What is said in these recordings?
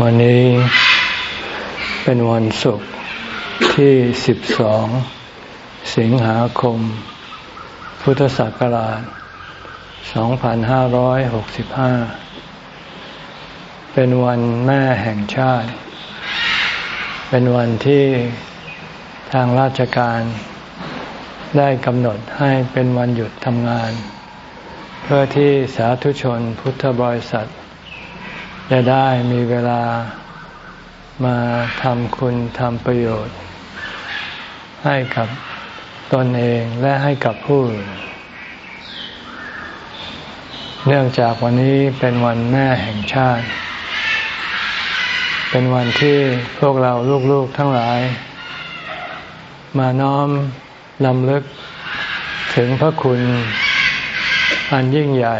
วันนี้เป็นวันศุกร์ที่ 12 สิงหาคม พุทธศักราช 2565 เป็นวันแม่แห่งชาติ เป็นวันที่ทางราชการได้กำหนดให้เป็นวันหยุดทำงาน เพื่อที่สาธุชนพุทธบริษัท จะได้มีเวลามาทำคุณทำประโยชน์ ให้กับตนเองและให้กับผู้อื่นเนื่องจากวันนี้เป็นวันแม่แห่งชาติ เป็นวันที่พวกเราลูกๆทั้งหลาย มาน้อมลำลึกถึงพระคุณอันยิ่งใหญ่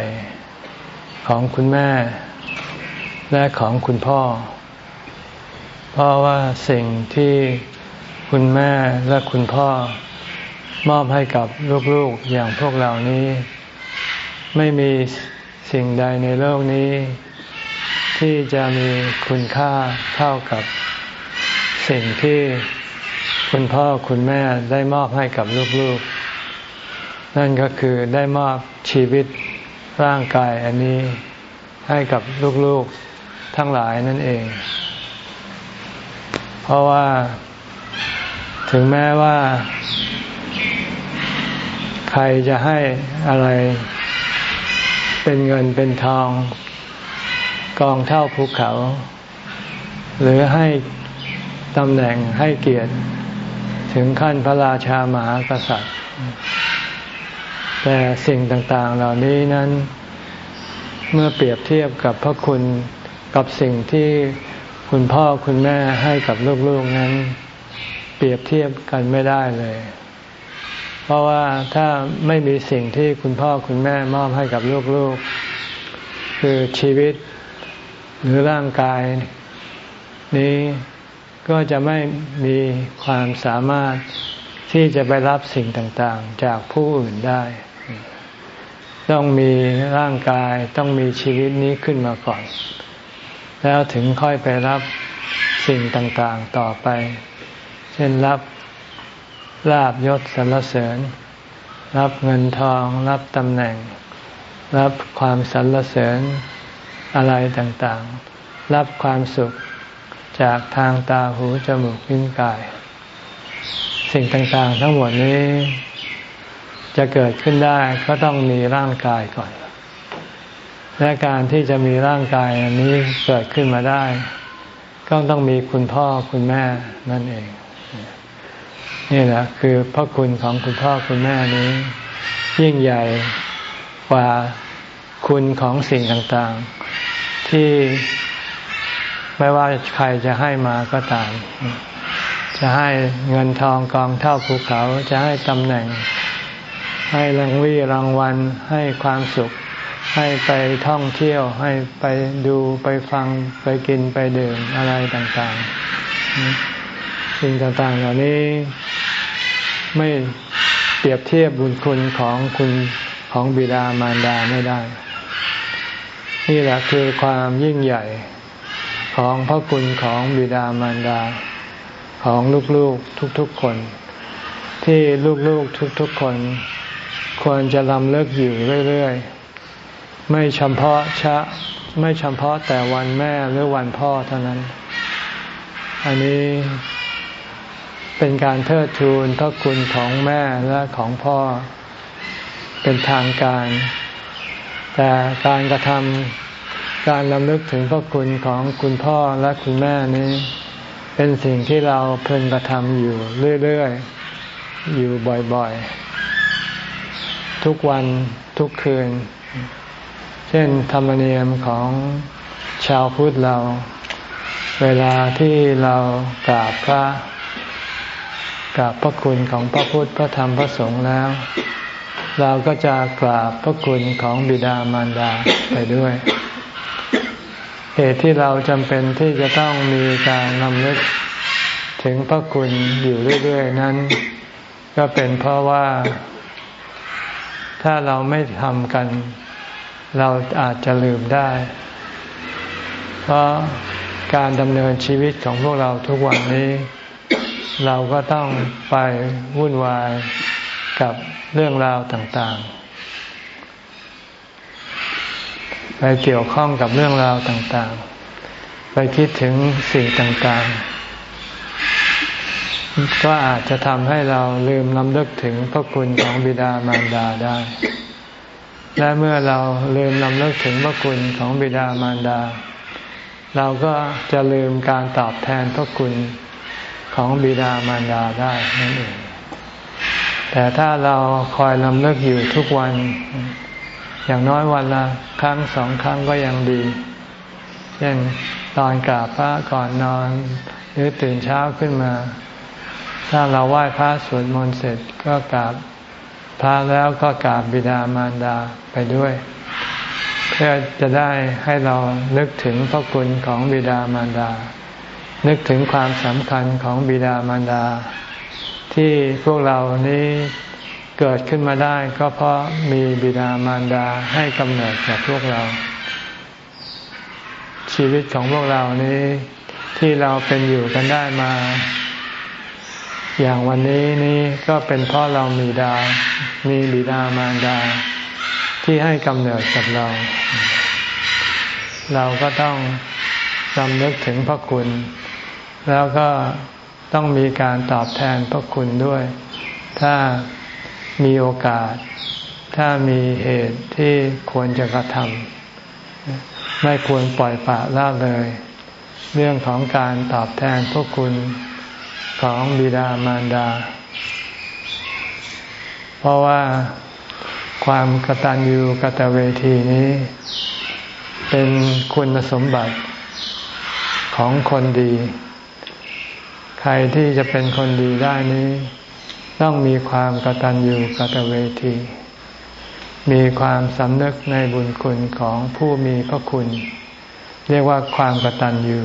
ของคุณแม่ และของคุณพ่อ เพราะว่าสิ่งที่คุณแม่และคุณพ่อมอบให้กับลูกๆอย่างพวกเรานี้ ไม่มีสิ่งใดในโลกนี้ ที่จะมีคุณค่าเท่ากับสิ่งที่คุณพ่อคุณแม่ได้มอบให้กับลูกๆ นั่นก็คือได้มอบชีวิตร่างกายอันนี้ให้กับลูกๆ ทั้งหลายนั่นเอง เพราะว่าถึงแม้ว่า ใครจะให้อะไรเป็นเงินเป็นทองกองเท่าภูเขา หรือให้ตำแหน่งให้เกียรติ ถึงขั้นพระราชามหากษัตริย์ แต่สิ่งต่างๆเหล่านี้นั้น เมื่อเปรียบเทียบกับพระคุณ กับสิ่งที่คุณพ่อคุณแม่ให้กับลูกๆนั้น เปรียบเทียบกันไม่ได้เลย เพราะว่าถ้าไม่มีสิ่งที่คุณพ่อคุณแม่มอบให้กับลูกๆ คือชีวิตหรือร่างกาย นี้ก็จะไม่มีความสามารถที่จะไปรับสิ่งต่างๆ จากผู้อื่นได้ ต้องมีร่างกายต้องมีชีวิตนี้ขึ้นมาก่อน แล้วถึงค่อยไปรับสิ่งต่างๆต่อไป เช่นรับลาบยศสรรเสริญ รับเงินทอง รับตำแหน่ง รับความสรรเสริญอะไรต่างๆ รับความสุขจากทางตาหูจมูกลิ้นกาย สิ่งต่างๆ ทั้งหมดนี้จะเกิดขึ้นได้ก็ต้องมีร่างกายก่อน และการที่จะมีร่างกายอันนี้เกิดขึ้นมาได้ ก็ต้องมีคุณพ่อคุณแม่นั่นเอง นี่แหละคือพระคุณของคุณพ่อคุณแม่นี้ ยิ่งใหญ่กว่าคุณของสิ่งต่างๆ ที่ไม่ว่าใครจะให้มาก็ตาม จะให้เงินทองกองเท่าภูเขา จะให้ตำแหน่ง ให้รางวีรางวัลให้ความสุข ให้ไปท่องเที่ยวให้ไปดูไปฟังไปกินไปดื่มอะไรต่างๆ สิ่งต่างๆ เหล่านี้ไม่เปรียบเทียบบุญคุณของคุณของบิดามารดาไม่ได้ นี่แหละคือความยิ่งใหญ่ของพระคุณของบิดามารดา ของลูกๆทุกๆคน ที่ลูกๆทุกๆคน ควรจะลำเลิกอยู่เรื่อย ๆ ไม่เฉพาะชะไม่เฉพาะแต่วันแม่หรือวันพ่อเท่านั้น อันนี้เป็นการเทิดทูนพระคุณของแม่และของพ่อเป็นทางการ แต่การกระทำการลำลึกถึงพระคุณของคุณพ่อและคุณแม่นี้ เป็นสิ่งที่เราเพิ่งกระทำอยู่เรื่อยๆ อยู่บ่อยๆ ทุกวันทุกคืน ช่นธรรมเนียมของชาวพุทธเรา เวลาที่เรากราบพระกราบพระคุณของพระพุทธพระธรรมพระสงฆ์แล้ว เราก็จะกราบพระคุณของบิดามารดาไปด้วย เหตุที่เราจำเป็นที่จะต้องมีการนำลึกถึงพระคุณอยู่เรื่อยๆนั้น ก็เป็นเพราะว่าถ้าเราไม่ทำกัน เราอาจจะลืมได้ เพราะการดำเนินชีวิตของพวกเราทุกวันนี้ เราก็ต้องไปวุ่นวายกับเรื่องราวต่างๆ ไปเกี่ยวข้องกับเรื่องราวต่างๆ ไปคิดถึงสิ่งต่างๆ ก็อาจจะทำให้เราลืมลำลึกถึงพระคุณของบิดามารดาได้ และเมื่อเราลืมลำลึกถึงพระคุณของบิดามารดา เราก็จะลืมการตอบแทนพระคุณของบิดามารดาได้นั่นเองแต่ถ้าเราคอยลำลึกอยู่ทุกวัน อย่างน้อยวันละครั้งสองครั้งก็ยังดี เช่นตอนกราบพระก่อนนอน หรือตื่นเช้าขึ้นมา ถ้าเราไหว้พระสวดมนต์เสร็จก็กราบ พระแล้วก็กราบบิดามารดาไปด้วย เพื่อจะได้ให้เรานึกถึงพระคุณของบิดามารดา นึกถึงความสำคัญของบิดามารดา ที่พวกเรานี้เกิดขึ้นมาได้ก็เพราะมีบิดามารดาให้กำเนิดกับพวกเรา ชีวิตของพวกเรานี้ที่เราเป็นอยู่กันได้มา อย่างวันนี้นี้ก็เป็นเพราะเรามีดามีบิดามารดา ที่ให้กำเนิดกับเรา เราก็ต้องจำนึกถึงพระคุณ แล้วก็ต้องมีการตอบแทนพระคุณด้วย ถ้ามีโอกาส ถ้ามีเหตุที่ควรจะกระทำไม่ควรปล่อยปละละเลย เรื่องของการตอบแทนพระคุณ ของบิดามารดา เพราะว่าความกตัญญูกตเวทีนี้ เป็นคุณสมบัติของคนดี ใครที่จะเป็นคนดีได้นี้ ต้องมีความกตัญญูกตเวที มีความสำนึกในบุญคุณของผู้มีพระคุณ เรียกว่าความกตัญญู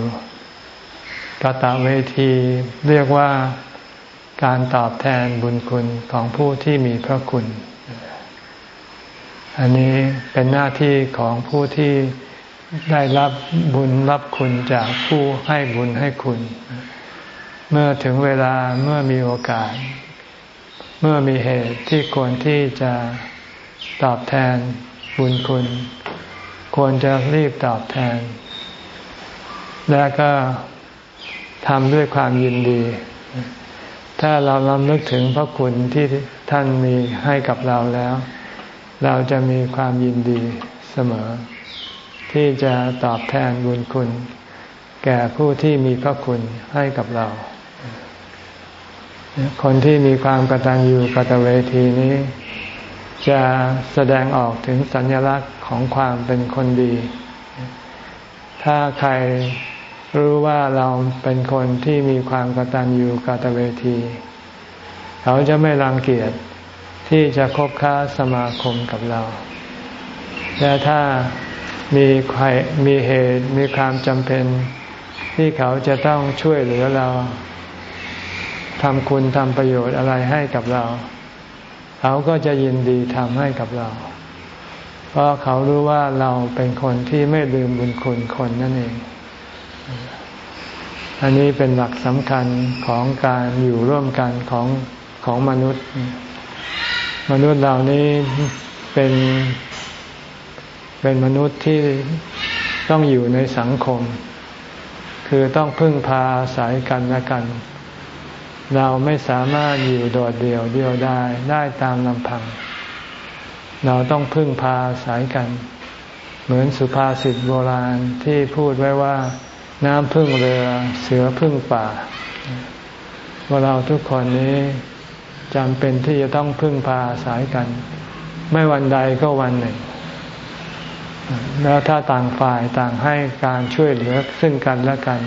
กตเวทีเรียกว่าการตอบแทนบุญคุณของผู้ที่มีพระคุณ อันนี้เป็นหน้าที่ของผู้ที่ได้รับบุญรับคุณจากผู้ให้บุญให้คุณ เมื่อถึงเวลาเมื่อมีโอกาส เมื่อมีเหตุที่ควรที่จะตอบแทนบุญคุณ ควรจะรีบตอบแทน และก็ ทำด้วยความยินดี ถ้าเราลำลึกถึงพระคุณที่ท่านมีให้กับเราแล้ว เราจะมีความยินดีเสมอ ที่จะตอบแทนบุญคุณ แก่ผู้ที่มีพระคุณให้กับเรา คนที่มีความกตัญญูกตเวทีนี้ จะแสดงออกถึงสัญลักษณ์ของความเป็นคนดี ถ้าใคร รู้ว่าเราเป็นคนที่มีความกตัญญูกตเวที เขาจะไม่รังเกียจที่จะคบค้าสมาคมกับเรา และถ้ามีใครมีเหตุมีความจำเป็น ที่เขาจะต้องช่วยเหลือเราทำคุณทำประโยชน์อะไรให้กับเรา เขาก็จะยินดีทำให้กับเรา เพราะเขารู้ว่าเราเป็นคนที่ไม่ลืมบุญคุณคนนั่นเอง อันนี้เป็นหลักสำคัญของการอยู่ร่วมกันของของมนุษย์ มนุษย์เหล่านี้เป็นเป็นมนุษย์ที่ต้องอยู่ในสังคม คือต้องพึ่งพาอาศัยกันและกัน เราไม่สามารถอยู่โดดเดี่ยวเดียวได้ได้ตามลำพัง เราต้องพึ่งพาสายกัน เหมือนสุภาษิตโบราณที่พูดไว้ว่า น้ำพึ่งเรือเสือพึ่งป่า ว่าเราทุกคนนี้จำเป็นที่จะต้องพึ่งพาสายกัน ไม่วันใดก็วันหนึ่ง แล้วถ้าต่างฝ่ายต่างให้การช่วยเหลือซึ่งกันและกัน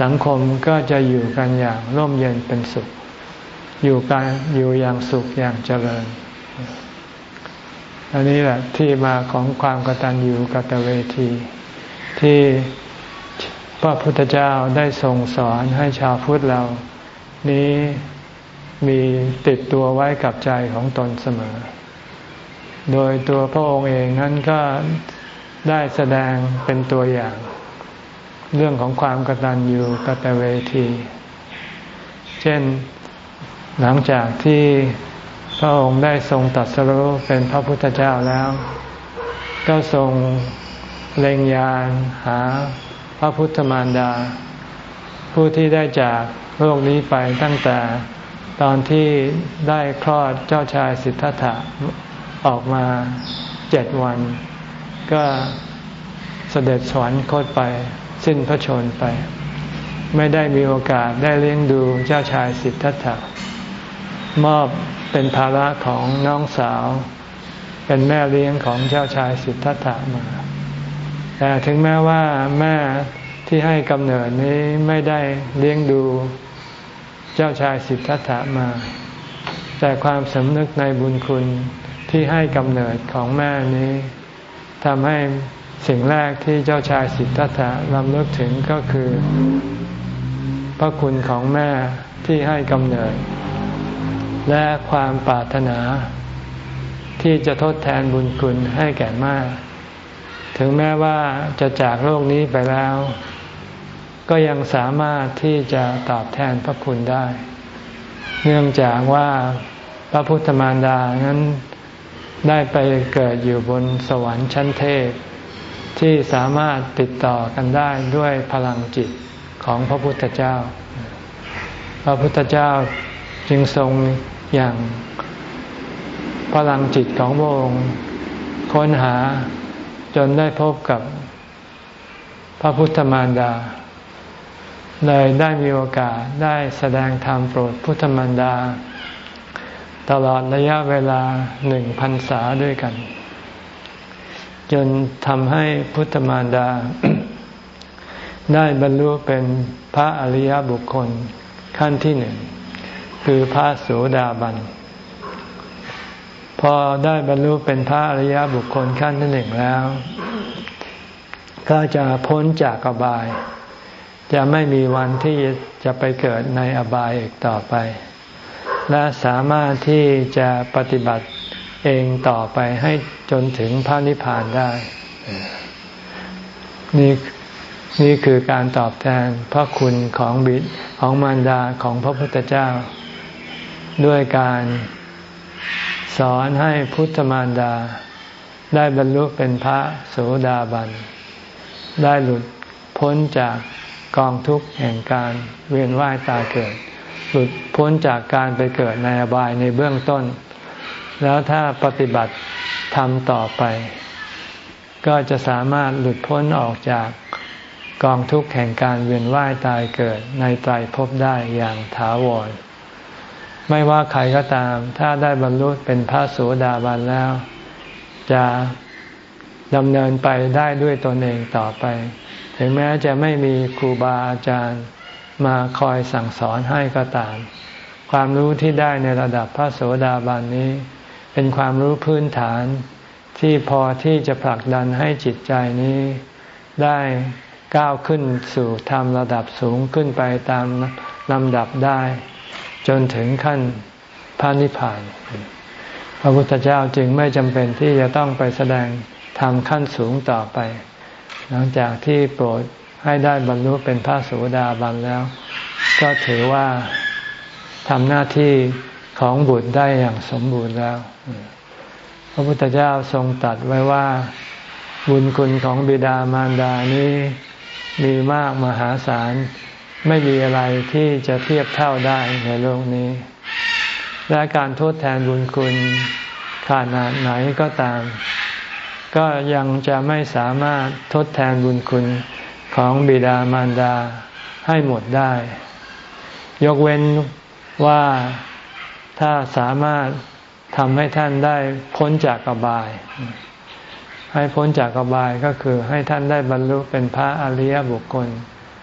สังคมก็จะอยู่กันอย่างร่มเย็นเป็นสุข อยู่กันอยู่อย่างสุขอย่างเจริญ อันนี้แหละที่มาของความกตัญญูกตเวทีที่ พระพุทธเจ้าได้ทรงสอนให้ชาวพุทธเรา นี้มีติดตัวไว้กับใจของตนเสมอ โดยตัวพระองค์เองนั้นก็ได้แสดงเป็นตัวอย่าง เรื่องของความกตัญญูกตเวที เช่นหลังจากที่พระองค์ได้ทรงตัดสรุเป็นพระพุทธเจ้าแล้ว ก็ทรงเล็งยานหา พระพุทธมารดา ผู้ที่ได้จากโลกนี้ไปตั้งแต่ตอนที่ได้คลอดเจ้าชายสิทธัตถะออกมาเจ็ดวัน ก็เสด็จสวรรคตไป สิ้นพระชนไป ไม่ได้มีโอกาสได้เลี้ยงดูเจ้าชายสิทธัตถะมอบเป็นภาระของน้องสาว เป็นแม่เลี้ยงของเจ้าชายสิทธัตถะมา แต่ถึงแม้ว่าแม่ที่ให้กำเนิดนี้ไม่ได้เลี้ยงดูเจ้าชายสิทธัตถะมา แต่ความสำนึกในบุญคุณที่ให้กำเนิดของแม่นี้ทำให้สิ่งแรกที่เจ้าชายสิทธัตถะลำลึกถึงก็คือ พระคุณของแม่ที่ให้กำเนิด และความปรารถนาที่จะทดแทนบุญคุณให้แก่แม่ ถึงแม้ว่าจะจากโลกนี้ไปแล้ว ก็ยังสามารถที่จะตอบแทนพระคุณได้ เนื่องจากว่าพระพุทธมารดานั้นได้ไปเกิดอยู่บนสวรรค์ชั้นเทพ ที่สามารถติดต่อกันได้ด้วยพลังจิตของพระพุทธเจ้า พระพุทธเจ้าจึงทรงอย่างพลังจิตของพระองค์ค้นหา จนได้พบกับพระพุทธมารดา เลยได้มีโอกาสได้แสดงธรรมโปรดพุทธมารดา ตลอดระยะเวลาหนึ่งพันษาด้วยกัน จนทำให้พุทธมารดา ได้บรรลุเป็นพระอริยบุคคลขั้นที่หนึ่ง คือพระโสดาบัน พอได้บรรลุเป็นพระอริยบุคคลขั้นที่หนึ่งแล้ว ก็จะพ้นจากอบาย จะไม่มีวันที่จะไปเกิดในอบายอีกต่อไป และสามารถที่จะปฏิบัติเองต่อไปให้จนถึงพระนิพพานได้ นี่นี่คือการตอบแทนพระคุณของบิดของมารดาของพระพุทธเจ้า ด้วยการ สอนให้พุทธมารดา ได้บรรลุเป็นพระโสดาบัน ได้หลุดพ้นจากกองทุกข์แห่งการเวียนว่ายตายเกิด หลุดพ้นจากการไปเกิดในอบายในเบื้องต้น แล้วถ้าปฏิบัติทำต่อไป ก็จะสามารถหลุดพ้นออกจากกองทุกข์แห่งการเวียนว่ายตายเกิดในไตรภพได้อย่างถาวร ไม่ว่าใครก็ตาม ถ้าได้บรรลุเป็นพระโสดาบันแล้ว จะดำเนินไปได้ด้วยตนเองต่อไป ถึงแม้จะไม่มีครูบาอาจารย์มาคอยสั่งสอนให้ก็ตาม ความรู้ที่ได้ในระดับพระโสดาบันนี้ เป็นความรู้พื้นฐานที่พอที่จะผลักดันให้จิตใจนี้ ได้ก้าวขึ้นสู่ธรรมระดับสูงขึ้นไปตามลำดับได้ จนถึงขั้นพระนิพพาน พระพุทธเจ้าจึงไม่จำเป็นที่จะต้องไปแสดงธรรมขั้นสูงต่อไป หลังจากที่โปรดให้ได้บรรลุเป็นพระโสดาบันแล้ว ก็ถือว่าทำหน้าที่ของบุตรได้อย่างสมบูรณ์แล้ว พระพุทธเจ้าทรงตัดไว้ว่าบุญคุณของบิดามารดานี้มีมากมหาศาล ไม่มีอะไรที่จะเทียบเท่าได้ในโลกนี้ และการทดแทนบุญคุณขนาดไหนก็ตาม ก็ยังจะไม่สามารถทดแทนบุญคุณของบิดามารดาให้หมดได้ ยกเว้นว่าถ้าสามารถทำให้ท่านได้พ้นจากอบาย ให้พ้นจากอบายก็คือให้ท่านได้บรรลุเป็นพระอริยบุคคล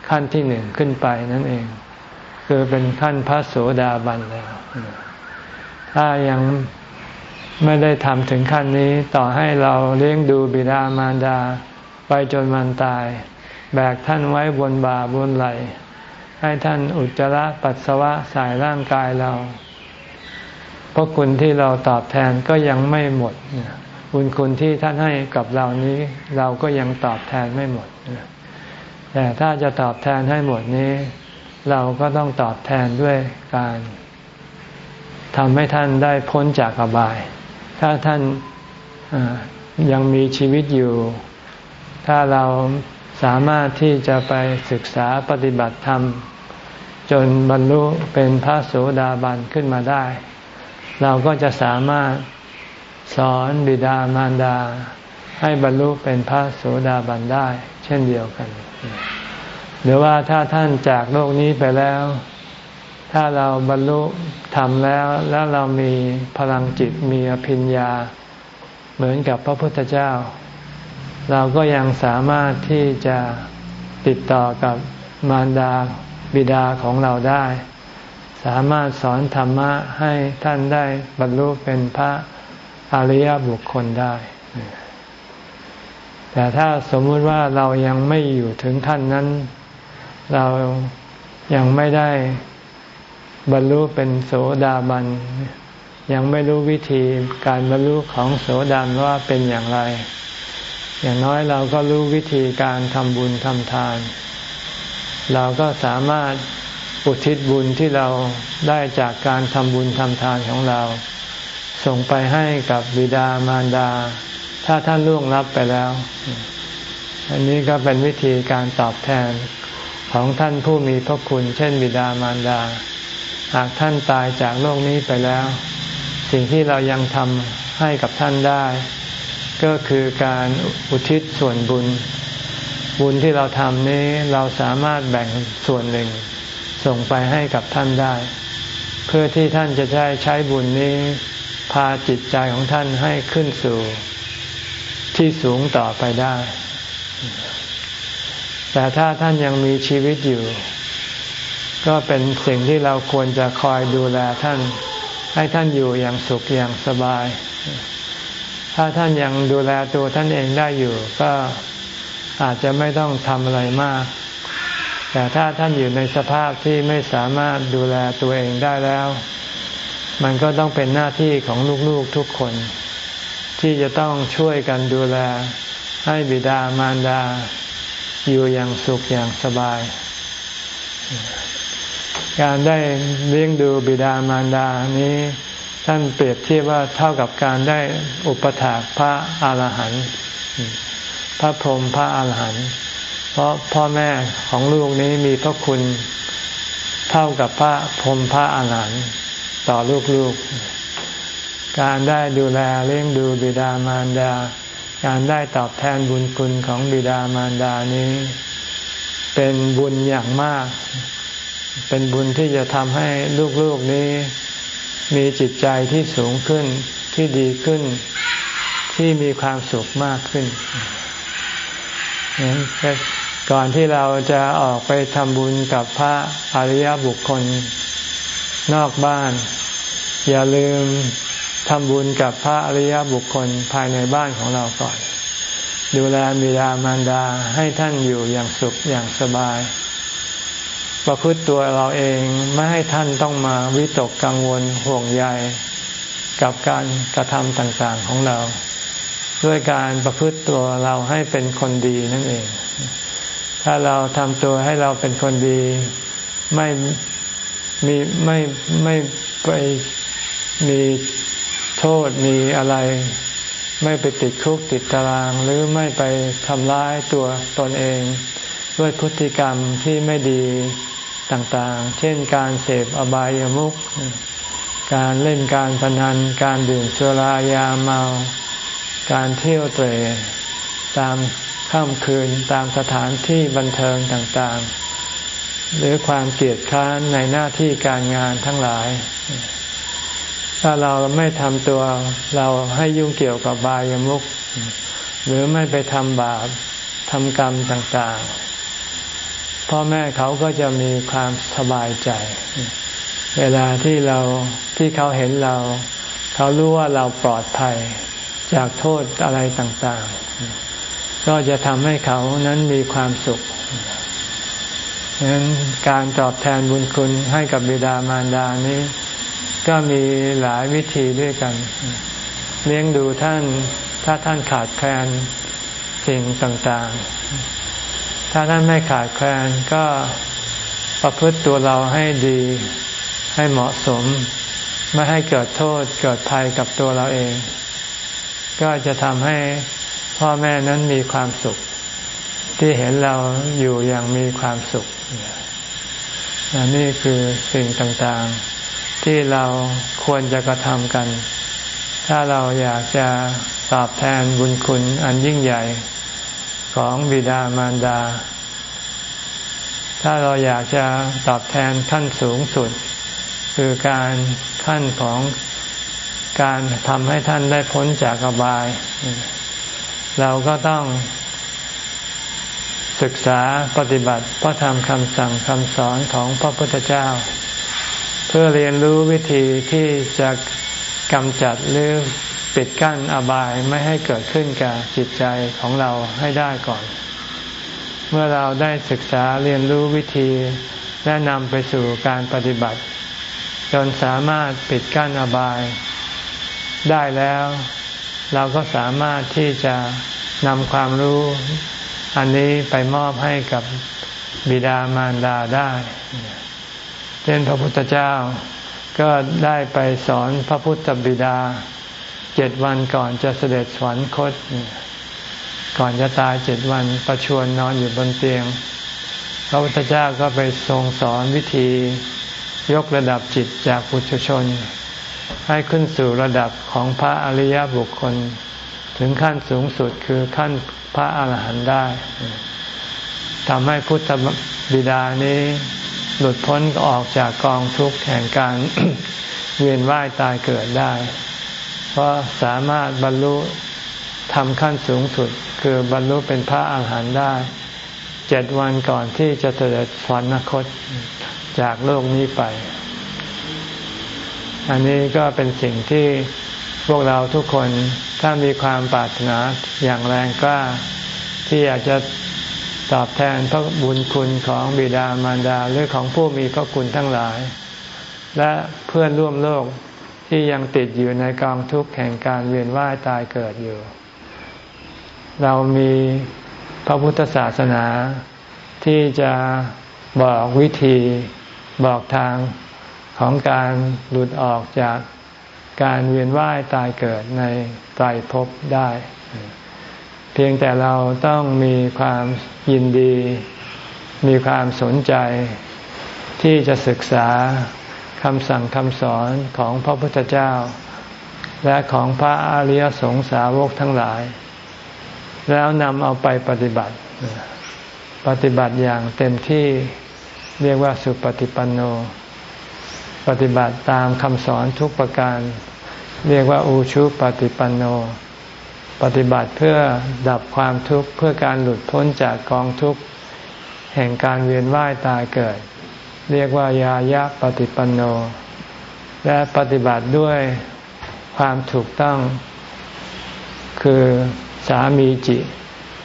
ขั้นที่หนึ่งขึ้นไปนั่นเอง คือเป็นขั้นพระโสดาบันแล้วถ้ายังไม่ได้ทำถึงขั้นนี้ ต่อให้เราเลี้ยงดูบิดามารดาไปจนมันตาย แบกท่านไว้บนบ่าบนไหลให้ท่านอุจจาระปัสสาวะสายร่างกายเราพราะคุณที่เราตอบแทนก็ยังไม่หมดบุญคุณที่ท่านให้กับเรานี้ เราก็ยังตอบแทนไม่หมด แต่ถ้าจะตอบแทนให้หมดนี้ เราก็ต้องตอบแทนด้วยการทำให้ท่านได้พ้นจากอบาย ถ้าท่านยังมีชีวิตอยู่ ถ้าเราสามารถที่จะไปศึกษาปฏิบัติธรรม จนบรรลุเป็นพระโสดาบันขึ้นมาได้ เราก็จะสามารถสอนบิดามารดา ให้บรรลุเป็นพระโสดาบันได้ เช่นเดียวกัน หรือว่าถ้าท่านจากโลกนี้ไปแล้ว ถ้าเราบรรลุทำแล้ว แล้วเรามีพลังจิตมีอภิญญา เหมือนกับพระพุทธเจ้า เราก็ยังสามารถที่จะติดต่อกับมารดาบิดาของเราได้ สามารถสอนธรรมะให้ท่านได้บรรลุเป็นพระอริยบุคคลได้ แต่ถ้าสมมุติว่าเรายังไม่อยู่ถึงขั้นนั้น เรายังไม่ได้บรรลุเป็นโสดาบัน ยังไม่รู้วิธีการบรรลุของโสดาบันว่าเป็นอย่างไร อย่างน้อยเราก็รู้วิธีการทำบุญทำทาน เราก็สามารถอุทิศบุญที่เราได้จากการทำบุญทำทานของเรา ส่งไปให้กับบิดามารดา ถ้าท่านล่วงลับไปแล้ว อันนี้ก็เป็นวิธีการตอบแทนของท่านผู้มีพระคุณ เช่นบิดามารดา หากท่านตายจากโลกนี้ไปแล้ว สิ่งที่เรายังทำให้กับท่านได้ ก็คือการอุทิศส่วนบุญ บุญที่เราทำนี้เราสามารถแบ่งส่วนหนึ่ง ส่งไปให้กับท่านได้ เพื่อที่ท่านจะได้ใช้บุญนี้ พาจิตใจของท่านให้ขึ้นสู่ ที่สูงต่อไปได้ แต่ถ้าท่านยังมีชีวิตอยู่ ก็เป็นสิ่งที่เราควรจะคอยดูแลท่าน ให้ท่านอยู่อย่างสุขอย่างสบาย ถ้าท่านยังดูแลตัวท่านเองได้อยู่ ก็อาจจะไม่ต้องทำอะไรมาก แต่ถ้าท่านอยู่ในสภาพที่ไม่สามารถดูแลตัวเองได้แล้ว มันก็ต้องเป็นหน้าที่ของลูกๆทุกคน ที่จะต้องช่วยกันดูแล ให้บิดามารดา อยู่อย่างสุขอย่างสบาย การได้เลี้ยงดูบิดามารดานี้ท่านเปรียบเทียบว่าเท่ากับการได้อุปถากพระอาหารหันต์พระพรหมพระอาหารหันต์เพราะพ่อแม่ของลูกนี้มีพระคุณเท่ากับพระพรหมพระอาหารหันต์ต่อลูกๆ การได้ดูแลเลี้ยงดูบิดามารดา การได้ตอบแทนบุญคุณของบิดามารดานี้ เป็นบุญอย่างมาก เป็นบุญที่จะทำให้ลูกๆนี้ มีจิตใจที่สูงขึ้นที่ดีขึ้นที่มีความสุขมากขึ้น ก่อนที่เราจะออกไปทำบุญกับพระอริยบุคคลนอกบ้าน อย่าลืม ทำบุญกับพระอริยบุคคลภายในบ้านของเราก่อน ดูแลมิดามารดาให้ท่านอยู่อย่างสุขอย่างสบาย ประพฤติตัวเราเองไม่ให้ท่านต้องมาวิตกกังวลห่วงใยกับการกระทำต่างๆของเรา ด้วยการประพฤติตัวเราให้เป็นคนดีนั่นเอง ถ้าเราทำตัวให้เราเป็นคนดี ไม่มีไม่ไม่ไปมี โทษมีอะไรไม่ไปติดคุกติดตาราง หรือไม่ไปทำร้ายตัวตนเอง ด้วยพฤติกรรมที่ไม่ดีต่างๆ เช่นการเสพอบายามุข การเล่นการพนัน การดื่มสุรายาเมา การเที่ยวเตะตามค่ำคืนตามสถานที่บันเทิงต่างๆ หรือความเกลียดค้านในหน้าที่การงานทั้งหลาย ถ้าเราไม่ทำตัวเราให้ยุ่งเกี่ยวกับบายามุขหรือไม่ไปทำบาปทำกรรมต่างๆ พ่อแม่เขาก็จะมีความสบายใจ เวลาที่เราที่เขาเห็นเรา เขารู้ว่าเราปลอดภัยจากโทษอะไรต่างๆ ก็จะทำให้เขานั้นมีความสุขฉะนั้นการตอบแทนบุญคุณให้กับบิดามารดานี้ ก็มีหลายวิธีด้วยกัน เลี้ยงดูท่าน ถ้าท่านขาดแคลนสิ่งต่างๆ ถ้าท่านไม่ขาดแคลนก็ประพฤติตัวเราให้ดีให้เหมาะสม ไม่ให้เกิดโทษเกิดภัยกับตัวเราเอง ก็จะทำให้พ่อแม่นั้นมีความสุข ที่เห็นเราอยู่อย่างมีความสุขนี่คือสิ่งต่างๆ ที่เราควรจะกระทำกัน ถ้าเราอยากจะตอบแทนบุญคุณอันยิ่งใหญ่ของบิดามารดา ถ้าเราอยากจะตอบแทนขั้นสูงสุด คือการขั้นของการทำให้ท่านได้พ้นจากอบาย เราก็ต้องศึกษาปฏิบัติพระธรรมคำสั่งคำสอนของพระพุทธเจ้า เพื่อเรียนรู้วิธีที่จะกำจัดหรือปิดกั้นอบายไม่ให้เกิดขึ้นกับจิตใจของเราให้ได้ก่อน เมื่อเราได้ศึกษาเรียนรู้วิธีและนำไปสู่การปฏิบัติ จนสามารถปิดกั้นอบาย ได้แล้ว เราก็สามารถที่จะนำความรู้ อันนี้ไปมอบให้กับบิดามารดาได้ เช่นพระพุทธเจ้าก็ได้ไปสอนพระพุทธบิดาเจ็ดวันก่อนจะเสด็จสวรรคต ก่อนจะตายเจ็ดวันประชวนนอนอยู่บนเตียง พระพุทธเจ้าก็ไปทรงสอนวิธียกระดับจิตจากปุถุชน ให้ขึ้นสู่ระดับของพระอริยบุคคล ถึงขั้นสูงสุดคือขั้นพระอาหารหันต์ได้ทำให้พุทธบิดานี้ หลุดพ้นออกจากกองทุกข์แห่งการเวียนว่ายตายเกิดได้ เพราะสามารถบรรลุทำขั้นสูงสุด คือบรรลุเป็นพระอาหารหันต์ได้เจ็ดวันก่อนที่จะเสด็จสวรรคตจากโลกนี้ไป อันนี้ก็เป็นสิ่งที่พวกเราทุกคนถ้ามีความปรารถนาอย่างแรงกล้า ที่อยากจะ ตอบแทนพระบุญคุณของบิดามารดาหรือของผู้มีพระคุณทั้งหลาย และเพื่อนร่วมโลกที่ยังติดอยู่ในกองทุกข์แห่งการเวียนว่ายตายเกิดอยู่ เรามีพระพุทธศาสนาที่จะบอกวิธีบอกทางของการหลุดออกจากการเวียนว่ายตายเกิดในไตรภพได้ เพียงแต่เราต้องมีความยินดี มีความสนใจ ที่จะศึกษาคำสั่งคำสอนของพระพุทธเจ้า และของพระอริยสงสาวกทั้งหลาย แล้วนำเอาไปปฏิบัติ ปฏิบัติอย่างเต็มที่เรียกว่าสุปฏิปันโน ปฏิบัติตามคำสอนทุกประการ เรียกว่าอูชุปฏิปันโน ปฏิบัติเพื่อดับความทุกข์เพื่อการหลุดพ้นจากกองทุกข์แห่งการเวียนว่ายตายเกิด เรียกว่ายายะปฏิปันโน และปฏิบัติด้วยความถูกต้อง คือสามีจิ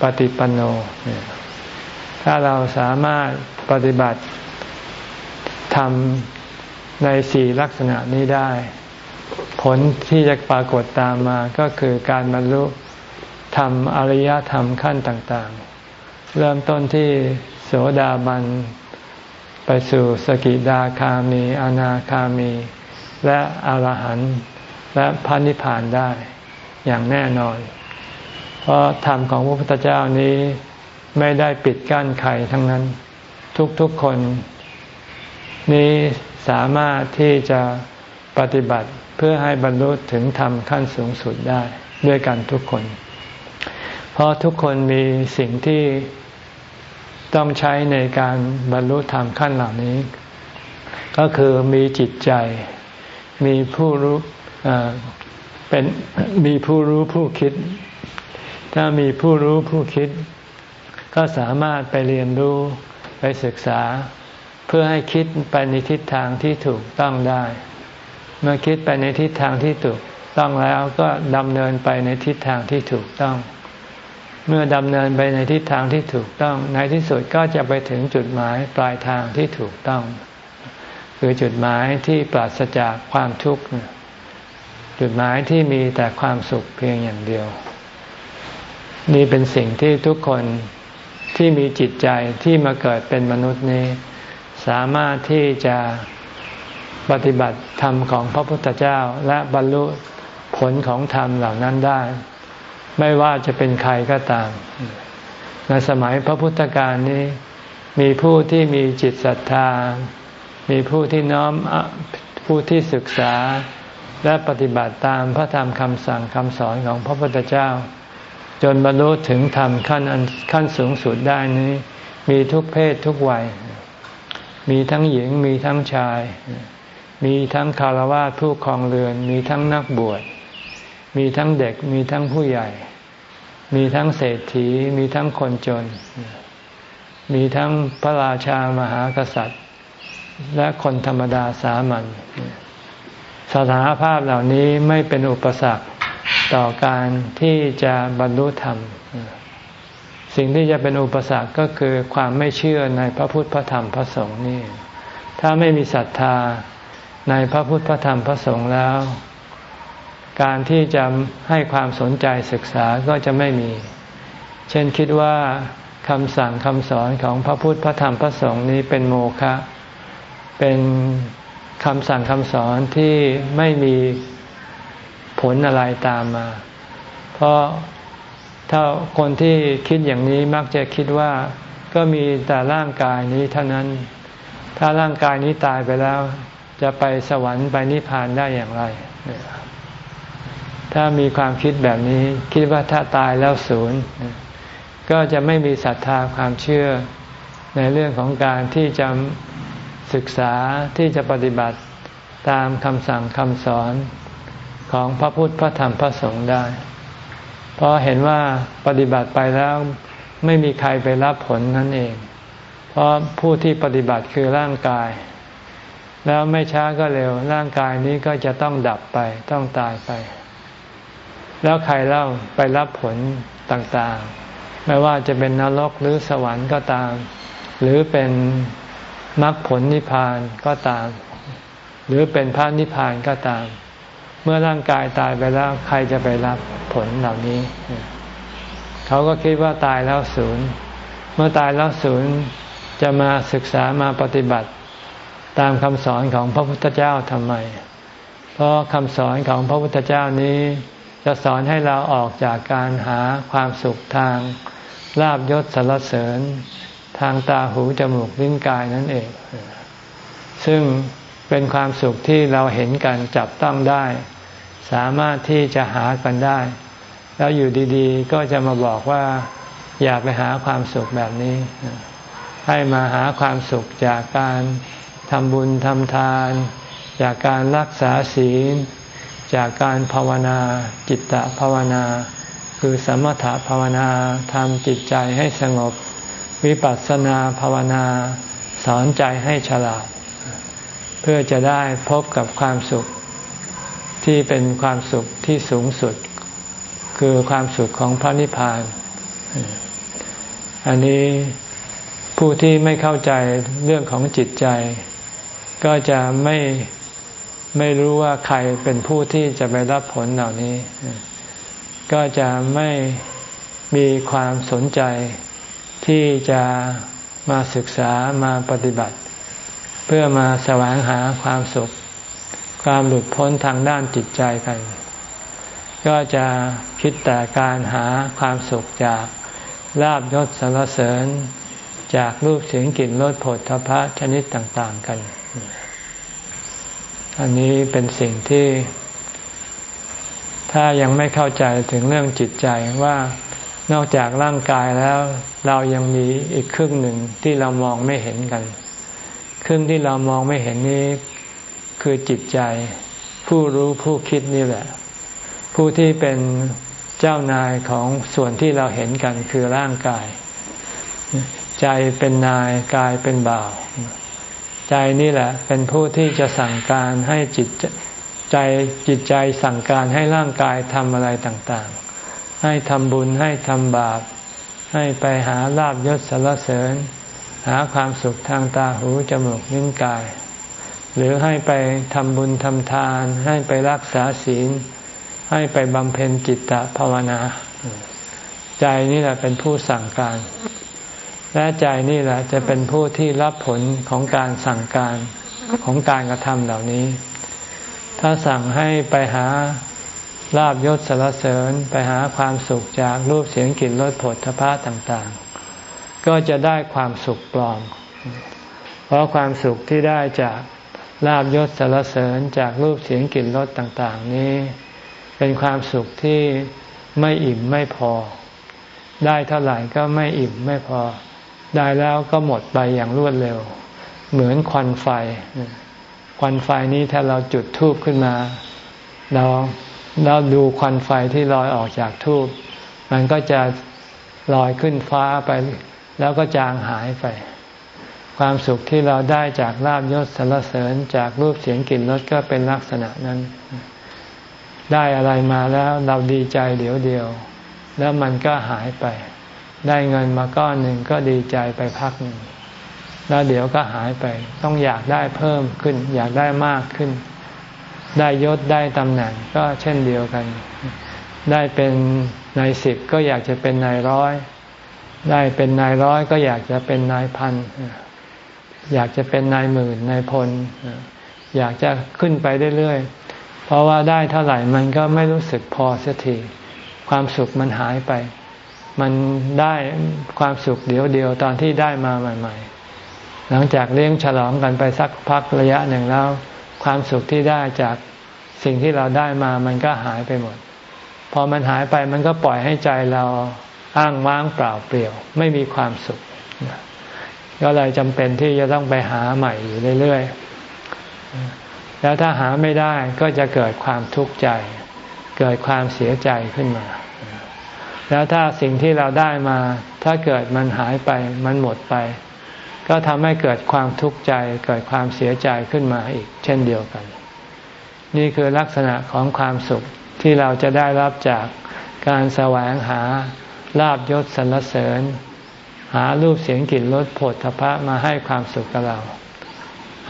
ปฏิปันโน ถ้าเราสามารถปฏิบัติทำในสี่ลักษณะนี้ได้ ผลที่จะปรากฏตามมาก็คือการบรรลุธรรมอริยธรรมขั้นต่างๆ เริ่มต้นที่โสดาบัน ไปสู่สกิดาคามีอนาคามี และอรหันต์และพระนิพพานได้อย่างแน่นอน เพราะธรรมของพระพุทธเจ้านี้ไม่ได้ปิดกั้นใครทั้งนั้น ทุกๆคนนี้สามารถที่จะปฏิบัติ เพื่อให้บรรลุถึงธรรมขั้นสูงสุดได้ด้วยกันทุกคน เพราะทุกคนมีสิ่งที่ต้องใช้ในการบรรลุธรรมขั้นเหล่านี้ ก็คือมีจิตใจ มีผู้รู้เป็นมีผู้รู้ผู้คิด ถ้ามีผู้รู้ผู้คิด ก็สามารถไปเรียนรู้ไปศึกษา เพื่อให้คิดไปในทิศทางที่ถูกต้องได้ เมื่อคิดไปในทิศทางที่ถูกต้องแล้วก็ดำเนินไปในทิศทางที่ถูกต้อง เมื่อดำเนินไปในทิศทางที่ถูกต้อง ในที่สุดก็จะไปถึงจุดหมายปลายทางที่ถูกต้อง คือจุดหมายที่ปราศจากความทุกข์จุดหมายที่มีแต่ความสุขเพียงอย่างเดียว นี่เป็นสิ่งที่ทุกคนที่มีจิตใจที่มาเกิดเป็นมนุษย์นี้ สามารถที่จะ ปฏิบัติธรรมของพระพุทธเจ้าและบรรลุผลของธรรมเหล่านั้นได้ ไม่ว่าจะเป็นใครก็ตาม ในสมัยพระพุทธการนี้ มีผู้ที่มีจิตศรัทธา มีผู้ที่น้อมผู้ที่ศึกษาและปฏิบัติตามพระธรรมคำสั่งคำสอนของพระพุทธเจ้า จนบรรลุถึงธรรมขั้นขั้นสูงสุดได้นี้ มีทุกเพศทุกวัย มีทั้งหญิงมีทั้งชาย มีทั้งคารวะผู้ครองเรือน มีทั้งนักบวช มีทั้งเด็ก มีทั้งผู้ใหญ่ มีทั้งเศรษฐี มีทั้งคนจน มีทั้งพระราชามหากษัตริย์ และคนธรรมดาสามัญ สถานภาพเหล่านี้ไม่เป็นอุปสรรคต่อการที่จะบรรลุธรรม สิ่งที่จะเป็นอุปสรรคก็คือความไม่เชื่อในพระพุทธพระธรรมพระสงฆ์นี่ ถ้าไม่มีศรัทธา ในพระพุทธพระธรรมพระสงฆ์แล้ว การที่จะให้ความสนใจศึกษาก็จะไม่มี เช่นคิดว่าคำสั่งคำสอนของพระพุทธพระธรรมพระสงฆ์นี้เป็นโมฆะเป็นคำสั่งคำสอนที่ไม่มีผลอะไรตามมา เพราะถ้าคนที่คิดอย่างนี้มักจะคิดว่าก็มีแต่ร่างกายนี้เท่านั้น ถ้าร่างกายนี้ตายไปแล้ว จะไปสวรรค์ไปนิพพานได้อย่างไร ถ้ามีความคิดแบบนี้ คิดว่าถ้าตายแล้วศูนย์ ก็จะไม่มีศรัทธาความเชื่อในเรื่องของการที่จะศึกษาที่จะปฏิบัติตามคำสั่งคำสอนของพระพุทธพระธรรมพระสงฆ์ได้ เพราะเห็นว่าปฏิบัติไปแล้วไม่มีใครไปรับผลนั่นเอง เพราะผู้ที่ปฏิบัติคือร่างกาย แล้วไม่ช้าก็เร็ว ร่างกายนี้ก็จะต้องดับไป ต้องตายไป แล้วใครเล่าไปรับผลต่างๆ ไม่ว่าจะเป็นนรกหรือสวรรค์ก็ตาม หรือเป็นมรรคผลนิพพานก็ตาม หรือเป็นพระนิพพานก็ตาม เมื่อร่างกายตายไปแล้วใครจะไปรับผลเหล่านี้ เขาก็คิดว่าตายแล้วศูนย์ เมื่อตายแล้วศูนย์จะมาศึกษามาปฏิบัติ ตามคำสอนของพระพุทธเจ้าทำไม เพราะคำสอนของพระพุทธเจ้านี้ จะสอนให้เราออกจากการหาความสุขทางลาบยศสรรเสริญ ทางตาหูจมูกลิ้นกายนั่นเอง ซึ่งเป็นความสุขที่เราเห็นกันจับต้องได้ สามารถที่จะหากันได้ แล้วอยู่ดีๆ ก็จะมาบอกว่าอย่าไปหาความสุขแบบนี้ ให้มาหาความสุขจากการ ทำบุญทำทาน จากการรักษาศีล จากการภาวนาจิตตภาวนา คือสมถภาวนาทำจิตใจให้สงบ วิปัสสนาภาวนา สอนใจให้ฉลาด เพื่อจะได้พบกับความสุขที่เป็นความสุขที่สูงสุด คือความสุขของพระนิพพาน อันนี้ผู้ที่ไม่เข้าใจเรื่องของจิตใจ ก็จะไม่ไม่รู้ว่าใครเป็นผู้ที่จะไปรับผลเหล่านี้ ก็จะไม่มีความสนใจที่จะมาศึกษามาปฏิบัติ เพื่อมาแสวงหาความสุข ความหลุดพ้นทางด้านจิตใจกัน ก็จะคิดแต่การหาความสุขจากลาบยศสรรเสริญ จากรูปเสียงกลิ่นรสผลทพะชนิดต่าง ๆ กัน อันนี้เป็นสิ่งที่ ถ้ายังไม่เข้าใจถึงเรื่องจิตใจว่านอกจากร่างกายแล้ว เรายังมีอีกครึ่งหนึ่งที่เรามองไม่เห็นกัน ครึ่งที่เรามองไม่เห็นนี้คือจิตใจ ผู้รู้ผู้คิดนี่แหละ ผู้ที่เป็นเจ้านายของส่วนที่เราเห็นกันคือร่างกาย ใจเป็นนายกายเป็นบ่าว ใจนี่แหละ เป็นผู้ที่จะสั่งการให้จิตใจจิตใจสั่งการให้ร่างกายทำอะไรต่างๆ ให้ทำบุญให้ทำบาป ให้ไปหาลาบยศสารเสริญ หาความสุขทางตาหูจมูกนิ้วกาย หรือให้ไปทำบุญทำทาน ให้ไปรักษาศีล ให้ไปบำเพ็ญจิตตภาวนา ใจนี่แหละเป็นผู้สั่งการ และใจนี่แหละจะเป็นผู้ที่รับผลของการสั่งการของการกระทำเหล่านี้ ถ้าสั่งให้ไปหาลาบยศสารเสริญไปหาความสุขจากรูปเสียงกลิ่นรสผลทพะต่างๆ ก็จะได้ความสุขปลอม เพราะความสุขที่ได้จากลาบยศสารเสริญจากรูปเสียงกลิ่นรสต่างๆ นี้ เป็นความสุขที่ไม่อิ่มไม่พอ ได้เท่าไหร่ก็ไม่อิ่มไม่พอ ได้แล้วก็หมดไปอย่างรวดเร็ว เหมือนควันไฟ ควันไฟนี้ถ้าเราจุดทูบขึ้นมาเราเราดูควันไฟที่ลอยออกจากทูบมันก็จะลอยขึ้นฟ้าไป แล้วก็จางหายไป ความสุขที่เราได้จากลาบยศสรรเสริญจากรูปเสียงกลิ่นรสก็เป็นลักษณะนั้น ได้อะไรมาแล้วเราดีใจเดี๋ยวเดียว แล้วมันก็หายไป ได้เงินมาก้อนหนึ่งก็ดีใจไปพักหนึ่งแล้วเดี๋ยวก็หายไป ต้องอยากได้เพิ่มขึ้น อยากได้มากขึ้น ได้ยศได้ตำแหน่งก็เช่นเดียวกัน ได้เป็นนายสิบก็อยากจะเป็นนายร้อย ได้เป็นนายร้อยก็อยากจะเป็นนายพันอยากจะเป็นนายหมื่นนายพลอยากจะขึ้นไปเรื่อยๆ เพราะว่าได้เท่าไหร่มันก็ไม่รู้สึกพอสียที ความสุขมันหายไป มันได้ความสุขเดียวเดียวตอนที่ได้มาใหม่ ๆ หลังจากเลี้ยงฉลองกันไปสักพักระยะหนึ่งแล้ว ความสุขที่ได้จากสิ่งที่เราได้มามันก็หายไปหมด พอมันหายไปมันก็ปล่อยให้ใจเราอ้างว้างเปล่าเปลี่ยว ไม่มีความสุขก็เลยจำเป็นที่จะต้องไปหาใหม่อยู่เรื่อยๆแล้วถ้าหาไม่ได้ก็จะเกิดความทุกข์ใจ เกิดความเสียใจขึ้นมา แล้วถ้าสิ่งที่เราได้มา ถ้าเกิดมันหายไปมันหมดไป ก็ทำให้เกิดความทุกข์ใจเกิดความเสียใจขึ้นมาอีก เช่นเดียวกัน นี่คือลักษณะของความสุขที่เราจะได้รับจากการแสวงหาลาบยศสรรเสริญ หารูปเสียงกลิ่นรสผลทพะมาให้ความสุขกับเรา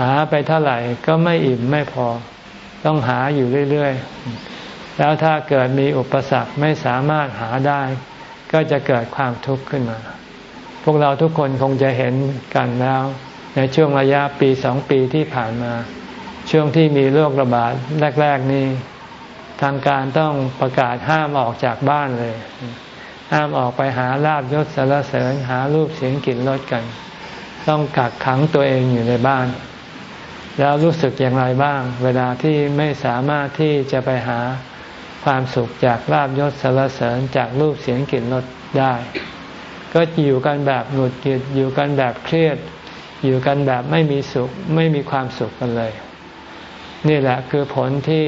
หาไปเท่าไหร่ก็ไม่อิ่มไม่พอ ต้องหาอยู่เรื่อยๆ แล้วถ้าเกิดมีอุปสรรคไม่สามารถหาได้ ก็จะเกิดความทุกข์ขึ้นมา พวกเราทุกคนคงจะเห็นกันแล้ว ในช่วงระยะปีสองปีที่ผ่านมา ช่วงที่มีโรคระบาดแรก ๆ นี้ ทางการต้องประกาศห้ามออกจากบ้านเลย ห้ามออกไปหาลาบยศสารเสริญหารูปเสียงกลิ่นรสกัน ต้องกักขังตัวเองอยู่ในบ้านแล้วรู้สึกอย่างไรบ้าง เวลาที่ไม่สามารถที่จะไปหา ความสุขจากลาบยศสารเสริญจากรูปเสียงกลิ่นรสได้ ก็อยู่กันแบบหงุดหงิดอยู่กันแบบเครียด อยู่กันแบบไม่มีสุขไม่มีความสุขกันเลย นี่แหละคือผลที่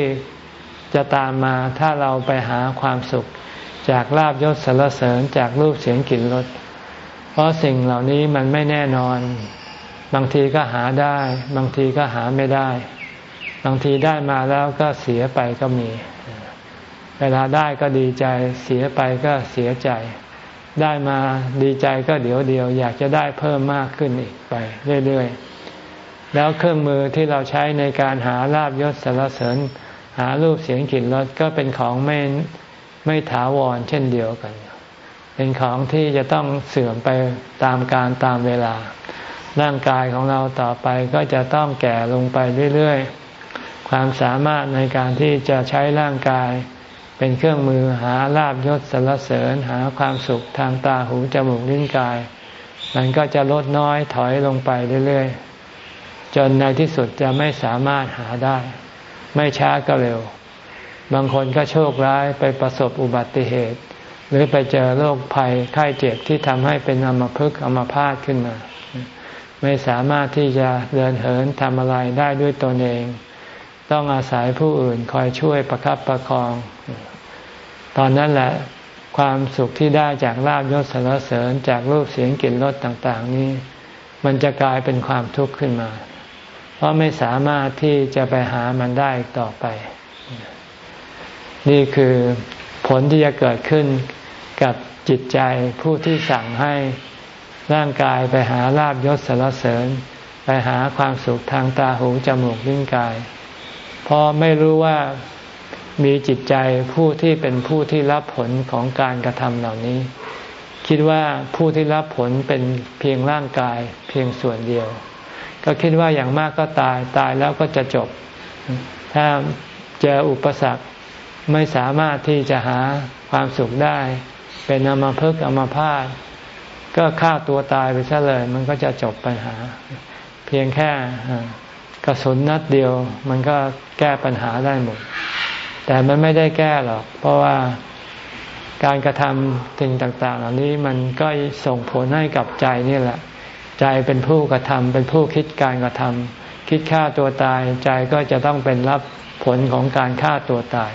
จะตามมาถ้าเราไปหาความสุข จากลาบยศสารเสริญจากรูปเสียงกลิ่นรสเพราะสิ่งเหล่านี้มันไม่แน่นอน บางทีก็หาได้ บางทีก็หาไม่ได้ บางทีได้มาแล้วก็เสียไปก็มี เวลาได้ก็ดีใจเสียไปก็เสียใจ ได้มาดีใจก็เดี๋ยวเดียว อยากจะได้เพิ่มมากขึ้นอีกไปเรื่อยๆ แล้วเครื่องมือที่เราใช้ในการหาลาบยศสารเสริญ หารูปเสียงกลิ่นรสก็เป็นของไม่ไม่ถาวรเช่นเดียวกัน เป็นของที่จะต้องเสื่อมไปตามการตามเวลา ร่างกายของเราต่อไปก็จะต้องแก่ลงไปเรื่อยๆ ความสามารถในการที่จะใช้ร่างกาย เป็นเครื่องมือหาลาบยศสรรเสริญหาความสุขทางตาหูจมูกลิ้นกาย มันก็จะลดน้อยถอยลงไปเรื่อยๆ จนในที่สุดจะไม่สามารถหาได้ ไม่ช้าก็เร็ว บางคนก็โชคร้ายไปประสบอุบัติเหตุ หรือไปเจอโรคภัยไข้เจ็บที่ทำให้เป็นอมภพอมพาตขึ้นมาไม่สามารถที่จะเดินเหินทำอะไรได้ด้วยตนเอง ต้องอาศัยผู้อื่นคอยช่วยประครับประคอง ตอนนั้นแหละความสุขที่ได้จากลาบยศสารเสริญจากรูปเสียงกลิ่นรสต่าง ๆ นี้ มันจะกลายเป็นความทุกข์ขึ้นมา เพราะไม่สามารถที่จะไปหามันได้ต่อไป นี่คือผลที่จะเกิดขึ้นกับจิตใจผู้ที่สั่งให้ร่างกายไปหาลาบยศสารเสริญ ไปหาความสุขทางตาหูจมูกลิ้นกาย เพราะไม่รู้ว่า มีจิตใจผู้ที่เป็นผู้ที่รับผลของการกระทำเหล่านี้ คิดว่าผู้ที่รับผลเป็นเพียงร่างกายเพียงส่วนเดียว ก็คิดว่าอย่างมากก็ตายตายแล้วก็จะจบ ถ้าเจออุปสรรคไม่สามารถที่จะหาความสุขได้ เป็นอมาพึกอมาพาตก็ฆ่าตัวตายไปซะเลย มันก็จะจบปัญหา เพียงแค่กระสุนนัดเดียว มันก็แก้ปัญหาได้หมด แต่มันไม่ได้แก้หรอก เพราะว่าการกระทำสิ่งต่าง ๆ เหล่านี้มันก็ส่งผลให้กับใจนี่แหละ ใจเป็นผู้กระทำเป็นผู้คิดการกระทำคิดฆ่าตัวตายใจก็จะต้องเป็นรับผลของการฆ่าตัวตาย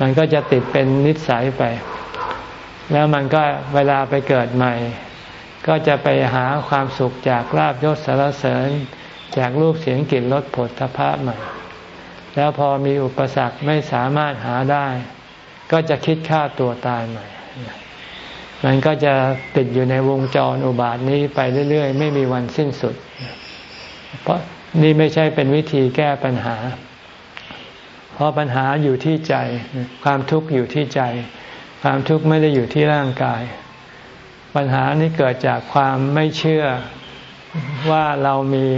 มันก็จะติดเป็นนิสัยไป แล้วมันก็เวลาไปเกิดใหม่ ก็จะไปหาความสุขจากลาบยศสารเสริญ จากรูปเสียงกลิ่นรสผลทพะใหม่ แล้วพอมีอุปสรรคไม่สามารถหาได้ ก็จะคิดฆ่าตัวตายใหม่ มันก็จะติดอยู่ในวงจรอุบาทนี้ไปเรื่อยๆ ไม่มีวันสิ้นสุด เพราะนี่ไม่ใช่เป็นวิธีแก้ปัญหา เพราะปัญหาอยู่ที่ใจ ความทุกข์อยู่ที่ใจ ความทุกข์ไม่ได้อยู่ที่ร่างกาย ปัญหานี้เกิดจากความไม่เชื่อว่าเรามี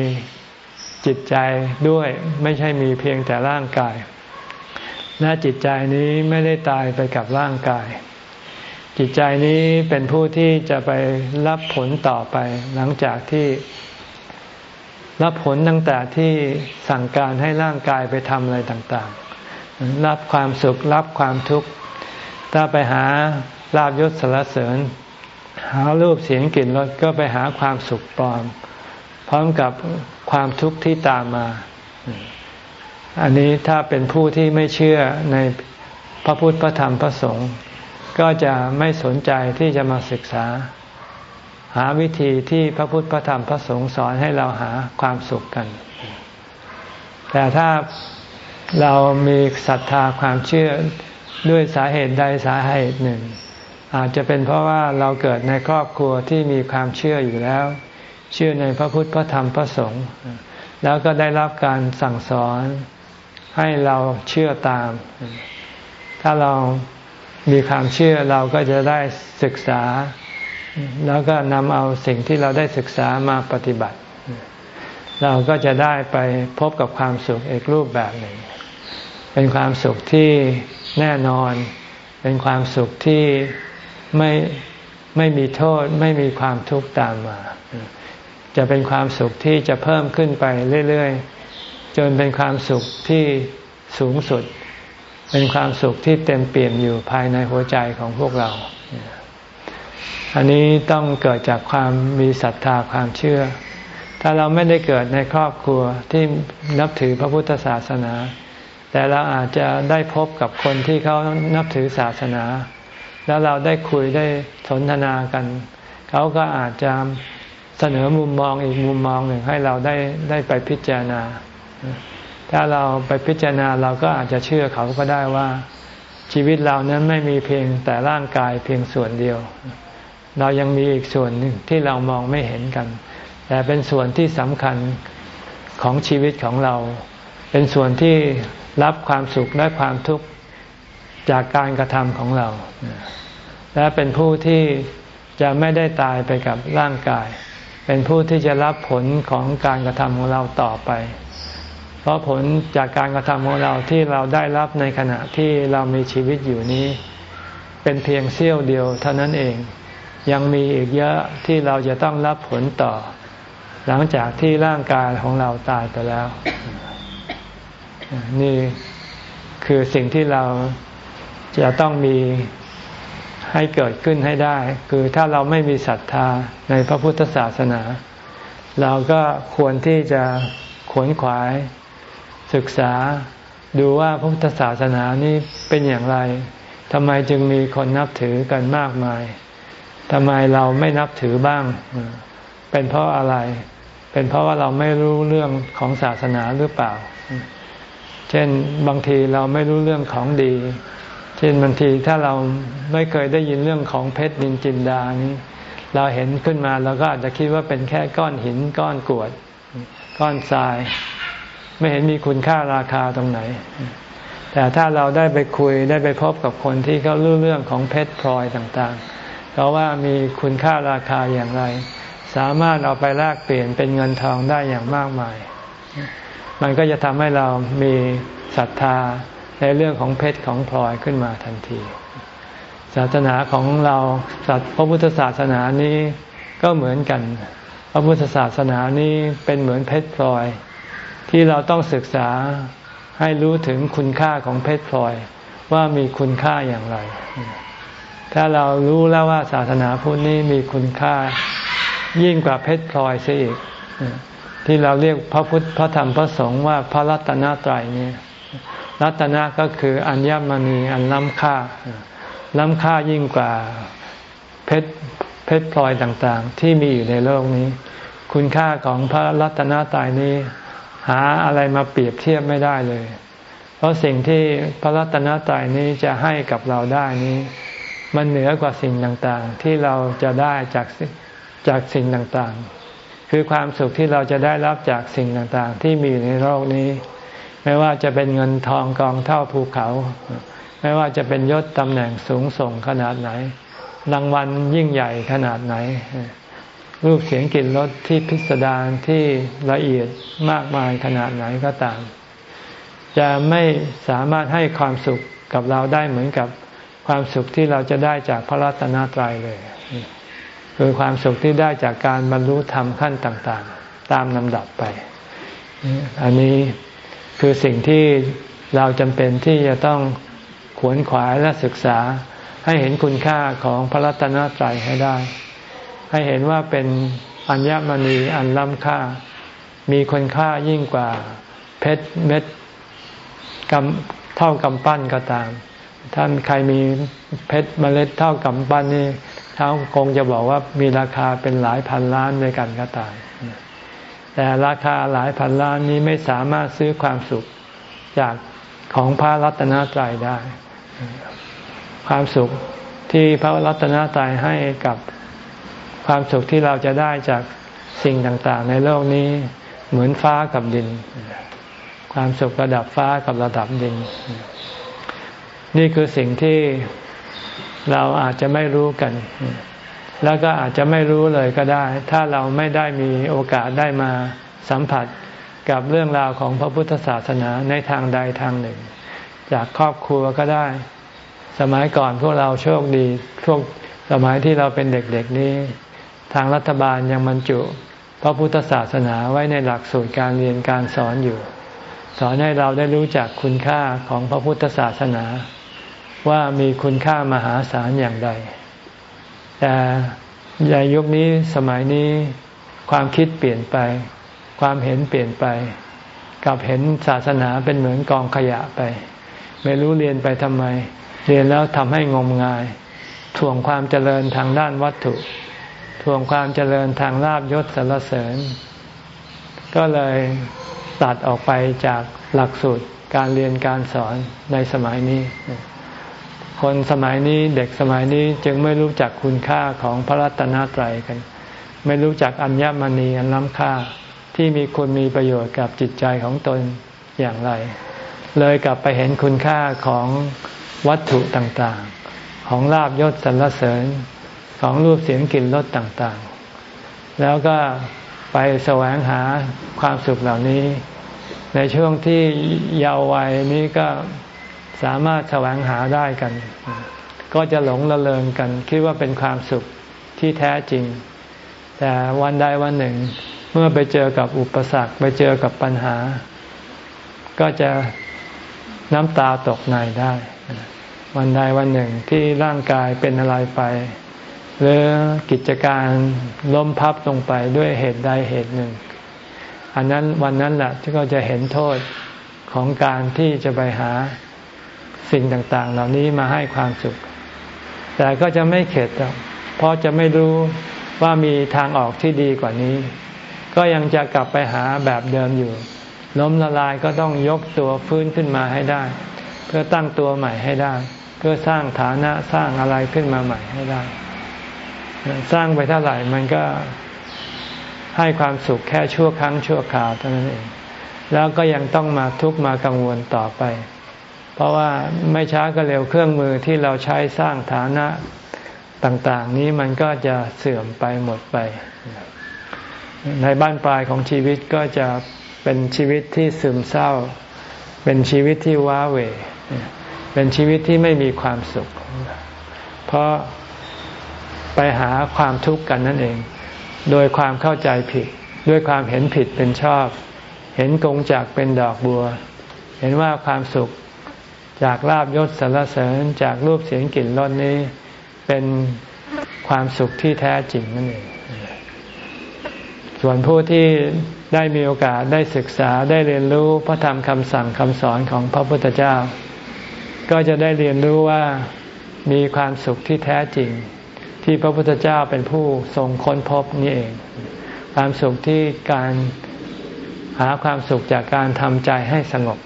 จิตใจด้วยไม่ใช่มีเพียงแต่ร่างกาย และจิตใจนี้ไม่ได้ตายไปกับร่างกาย จิตใจนี้เป็นผู้ที่จะไปรับผลต่อไปหลังจากที่รับผลตั้งแต่ที่สั่งการให้ร่างกายไปทำอะไรต่างๆ รับความสุขรับความทุกข์ ถ้าไปหาลาบยศสารเสริญ หารูปเสียงกลิ่นรสก็ไปหาความสุขปลอม พร้อมกับ ความทุกข์ที่ตามมา อันนี้ถ้าเป็นผู้ที่ไม่เชื่อในพระพุทธพระธรรมพระสงฆ์ก็จะไม่สนใจที่จะมาศึกษา หาวิธีที่พระพุทธพระธรรมพระสงฆ์สอนให้เราหาความสุขกัน แต่ถ้าเรามีศรัทธาความเชื่อด้วยสาเหตุใดสาเหตุหนึ่ง อาจจะเป็นเพราะว่าเราเกิดในครอบครัวที่มีความเชื่ออยู่แล้ว เชื่อในพระพุทธพระธรรมพระสงฆ์แล้วก็ได้รับการสั่งสอนให้เราเชื่อตาม ถ้าเรามีความเชื่อเราก็จะได้ศึกษา แล้วก็นำเอาสิ่งที่เราได้ศึกษามาปฏิบัติ เราก็จะได้ไปพบกับความสุขอีกรูปแบบหนึ่ง เป็นความสุขที่แน่นอน เป็นความสุขที่ไม่ไม่มีโทษ ไม่มีความทุกข์ตามมา จะเป็นความสุขที่จะเพิ่มขึ้นไปเรื่อยๆ จนเป็นความสุขที่สูงสุด เป็นความสุขที่เต็มเปี่ยมอยู่ภายในหัวใจของพวกเรา อันนี้ต้องเกิดจากความมีศรัทธาความเชื่อ ถ้าเราไม่ได้เกิดในครอบครัวที่นับถือพระพุทธศาสนา แต่เราอาจจะได้พบกับคนที่เขานับถือศาสนา แล้วเราได้คุยได้สนทนากัน เขาก็อาจจะ เสนอมุมมองอีกมุมมองหนึ่งให้เราได้ได้ไปพิจารณา ถ้าเราไปพิจารณาเราก็อาจจะเชื่อเขาก็ได้ว่า ชีวิตเรานั้นไม่มีเพียงแต่ร่างกายเพียงส่วนเดียว เรายังมีอีกส่วนหนึ่งที่เรามองไม่เห็นกัน แต่เป็นส่วนที่สำคัญของชีวิตของเรา เป็นส่วนที่รับความสุขและความทุกข์จากการกระทำของเรา และเป็นผู้ที่จะไม่ได้ตายไปกับร่างกาย เป็นผู้ที่จะรับผลของการกระทำของเราต่อไป เพราะผลจากการกระทำของเราที่เราได้รับในขณะที่เรามีชีวิตอยู่นี้ เป็นเพียงเสี้ยวเดียวเท่านั้นเอง ยังมีอีกเยอะที่เราจะต้องรับผลต่อ หลังจากที่ร่างกายของเราตายไปแล้ว นี่คือสิ่งที่เราจะต้องมี ให้เกิดขึ้นให้ได้ คือถ้าเราไม่มีศรัทธาในพระพุทธศาสนา เราก็ควรที่จะขวนขวาย ศึกษาดูว่าพระพุทธศาสนานี้เป็นอย่างไรทำไมจึงมีคนนับถือกันมากมายทำไมเราไม่นับถือบ้าง เป็นเพราะอะไร เป็นเพราะว่าเราไม่รู้เรื่องของศาสนาหรือเปล่า เช่นบางทีเราไม่รู้เรื่องของดี เช่นบางทีถ้าเราไม่เคยได้ยินเรื่องของเพชรดินจินดานี้ เราเห็นขึ้นมาเราก็อาจจะคิดว่าเป็นแค่ก้อนหินก้อนกรวด ก้อนทราย ไม่เห็นมีคุณค่าราคาตรงไหน แต่ถ้าเราได้ไปคุยได้ไปพบกับคนที่เขารู้เรื่องของเพชรพลอยต่างๆเพราว่ามีคุณค่าราคาอย่างไร สามารถเอาไปแลกเปลี่ยนเป็นเงินทองได้อย่างมากมาย มันก็จะทำให้เรามีศรัทธา ในเรื่องของเพชรของพลอยขึ้นมาทันที ศาสนาของเราศพระพุทธศาสนานี้ก็เหมือนกัน พระพุทธศาสนานี้เป็นเหมือนเพชรพลอย ที่เราต้องศึกษาให้รู้ถึงคุณค่าของเพชรพลอยว่ามีคุณค่าอย่างไร ถ้าเรารู้แล้วว่าศาสนาพุทธนี้มีคุณค่ายิ่งกว่าเพชรพลอยเสียอีกที่เราเรียกพระพุทธพระธรรมพระสงฆ์ว่าพระรัตนตรัยนี่ รัตนะก็คืออัญมณีอันล้ำค่า ล้ำค่ายิ่งกว่าเพชรเพชรพลอยต่างๆ ที่มีอยู่ในโลกนี้ คุณค่าของพระรัตนตรัยนี้ หาอะไรมาเปรียบเทียบไม่ได้เลย เพราะสิ่งที่พระรัตนตรัยนี้จะให้กับเราได้นี้ มันเหนือกว่าสิ่งต่างๆ ที่เราจะได้จากจากสิ่งต่างๆ คือความสุขที่เราจะได้รับจากสิ่งต่างๆ ที่มีอยู่ในโลกนี้ ไม่ว่าจะเป็นเงินทองกองเท่าภูเขา ไม่ว่าจะเป็นยศตำแหน่งสูงส่งขนาดไหน รางวัลยิ่งใหญ่ขนาดไหน รูปเสียงกลิ่นรสที่พิสดารที่ละเอียดมากมายขนาดไหนก็ตาม จะไม่สามารถให้ความสุขกับเราได้เหมือนกับความสุขที่เราจะได้จากพระรัตนตรัยเลย คือความสุขที่ได้จากการบรรลุธรรมขั้นต่าง ๆ ตามลำดับไป อันนี้ คือสิ่งที่เราจำเป็นที่จะต้องขวนขวายและศึกษา ให้เห็นคุณค่าของพระรัตนตรัยให้ได้ ให้เห็นว่าเป็นอัญมณีอันล้ำค่า มีคุณค่ายิ่งกว่า เพชรเม็ดกำเท่ากำปั้นก็ตาม ถ้าใครมีเพชรเมล็ดเท่ากำปั้นนี่เขาคงจะบอกว่ามีราคาเป็นหลายพันล้านด้วยกันก็ตาม แต่ราคาหลายพันล้านนี้ไม่สามารถซื้อความสุขจากของพระรัตนตรัยได้ ความสุขที่พระรัตนตรัยให้กับความสุขที่เราจะได้จากสิ่งต่างๆ ในโลกนี้เหมือนฟ้ากับดิน ความสุขระดับฟ้ากับระดับดิน นี่คือสิ่งที่เราอาจจะไม่รู้กัน แล้วก็อาจจะไม่รู้เลยก็ได้ ถ้าเราไม่ได้มีโอกาสได้มาสัมผัสกับเรื่องราวของพระพุทธศาสนาในทางใดทางหนึ่ง จากครอบครัวก็ได้ สมัยก่อนพวกเราโชคดีพวกสมัยที่เราเป็นเด็กๆนี้ ทางรัฐบาลยังบรรจุ พระพุทธศาสนาไว้ในหลักสูตรการเรียนการสอนอยู่ สอนให้เราได้รู้จักคุณค่าของพระพุทธศาสนา ว่ามีคุณค่ามหาศาลอย่างใด แต่ในยุคนี้สมัยนี้ความคิดเปลี่ยนไป ความเห็นเปลี่ยนไป กับเห็นศาสนาเป็นเหมือนกองขยะไป ไม่รู้เรียนไปทำไม เรียนแล้วทำให้งมงายถ่วงความเจริญทางด้านวัตถุถ่วงความเจริญทางลาบยศสรรเสริญ ก็เลยตัดออกไปจากหลักสูตรการเรียนการสอนในสมัยนี้ คนสมัยนี้เด็กสมัยนี้จึงไม่รู้จักคุณค่าของพระรัตนตรัยกัน ไม่รู้จักอัญญมณีอันล้ำค่าที่มีคุณมีประโยชน์กับจิตใจของตนอย่างไร เลยกลับไปเห็นคุณค่าของวัตถุต่างๆ ของลาบยศสรรเสริญของรูปเสียงกลิ่นรสต่างๆ แล้วก็ไปแสวงหาความสุขเหล่านี้ ในช่วงที่เยาว์วัยนี้ก็ สามารถแสวงหาได้กัน ก็จะหลงละเลงกัน คิดว่าเป็นความสุขที่แท้จริง แต่วันใดวันหนึ่ง เมื่อไปเจอกับอุปสรรค ไปเจอกับปัญหา ก็จะน้ำตาตกในได้ วันใดวันหนึ่งที่ร่างกายเป็นอะไรไป หรือกิจการล้มพับลงไปด้วยเหตุใดเหตุหนึ่ง อันนั้นวันนั้นแหละที่เขาจะเห็นโทษของการที่จะไปหา สิ่งต่างๆ เหล่านี้มาให้ความสุข แต่ก็จะไม่เข็ดเพราะจะไม่รู้ว่ามีทางออกที่ดีกว่านี้ ก็ยังจะกลับไปหาแบบเดิมอยู่ ล้มละลายก็ต้องยกตัวฟื้นขึ้นมาให้ได้ เพื่อตั้งตัวใหม่ให้ได้ เพื่อสร้างฐานะสร้างอะไรขึ้นมาใหม่ให้ได้ สร้างไปเท่าไหร่มันก็ให้ความสุขแค่ชั่วครั้งชั่วคราวเท่านั้นเอง แล้วก็ยังต้องมาทุกข์มากังวลต่อไป เพราะว่าไม่ช้าก็เร็วเครื่องมือที่เราใช้สร้างฐานะต่างๆ นี้มันก็จะเสื่อมไปหมดไป ในบ้านปลายของชีวิตก็จะเป็นชีวิตที่ซึมเศร้า เป็นชีวิตที่ว้าเหวเป็นชีวิตที่ไม่มีความสุข เพราะไปหาความทุกข์กันนั่นเอง โดยความเข้าใจผิด ด้วยความเห็นผิดเป็นชอบ เห็นกงจากเป็นดอกบัว เห็นว่าความสุข จากลาบยศสารเสริญจากรูปเสียงกลิ่นรสนี้ เป็นความสุขที่แท้จริงนั่นเองส่วนผู้ที่ได้มีโอกาสได้ศึกษาได้เรียนรู้พระธรรมคำสั่งคำสอนของพระพุทธเจ้า ก็จะได้เรียนรู้ว่ามีความสุขที่แท้จริง ที่พระพุทธเจ้าเป็นผู้ทรงค้นพบนี่เอง ความสุขที่การหาความสุขจากการทำใจให้สงบ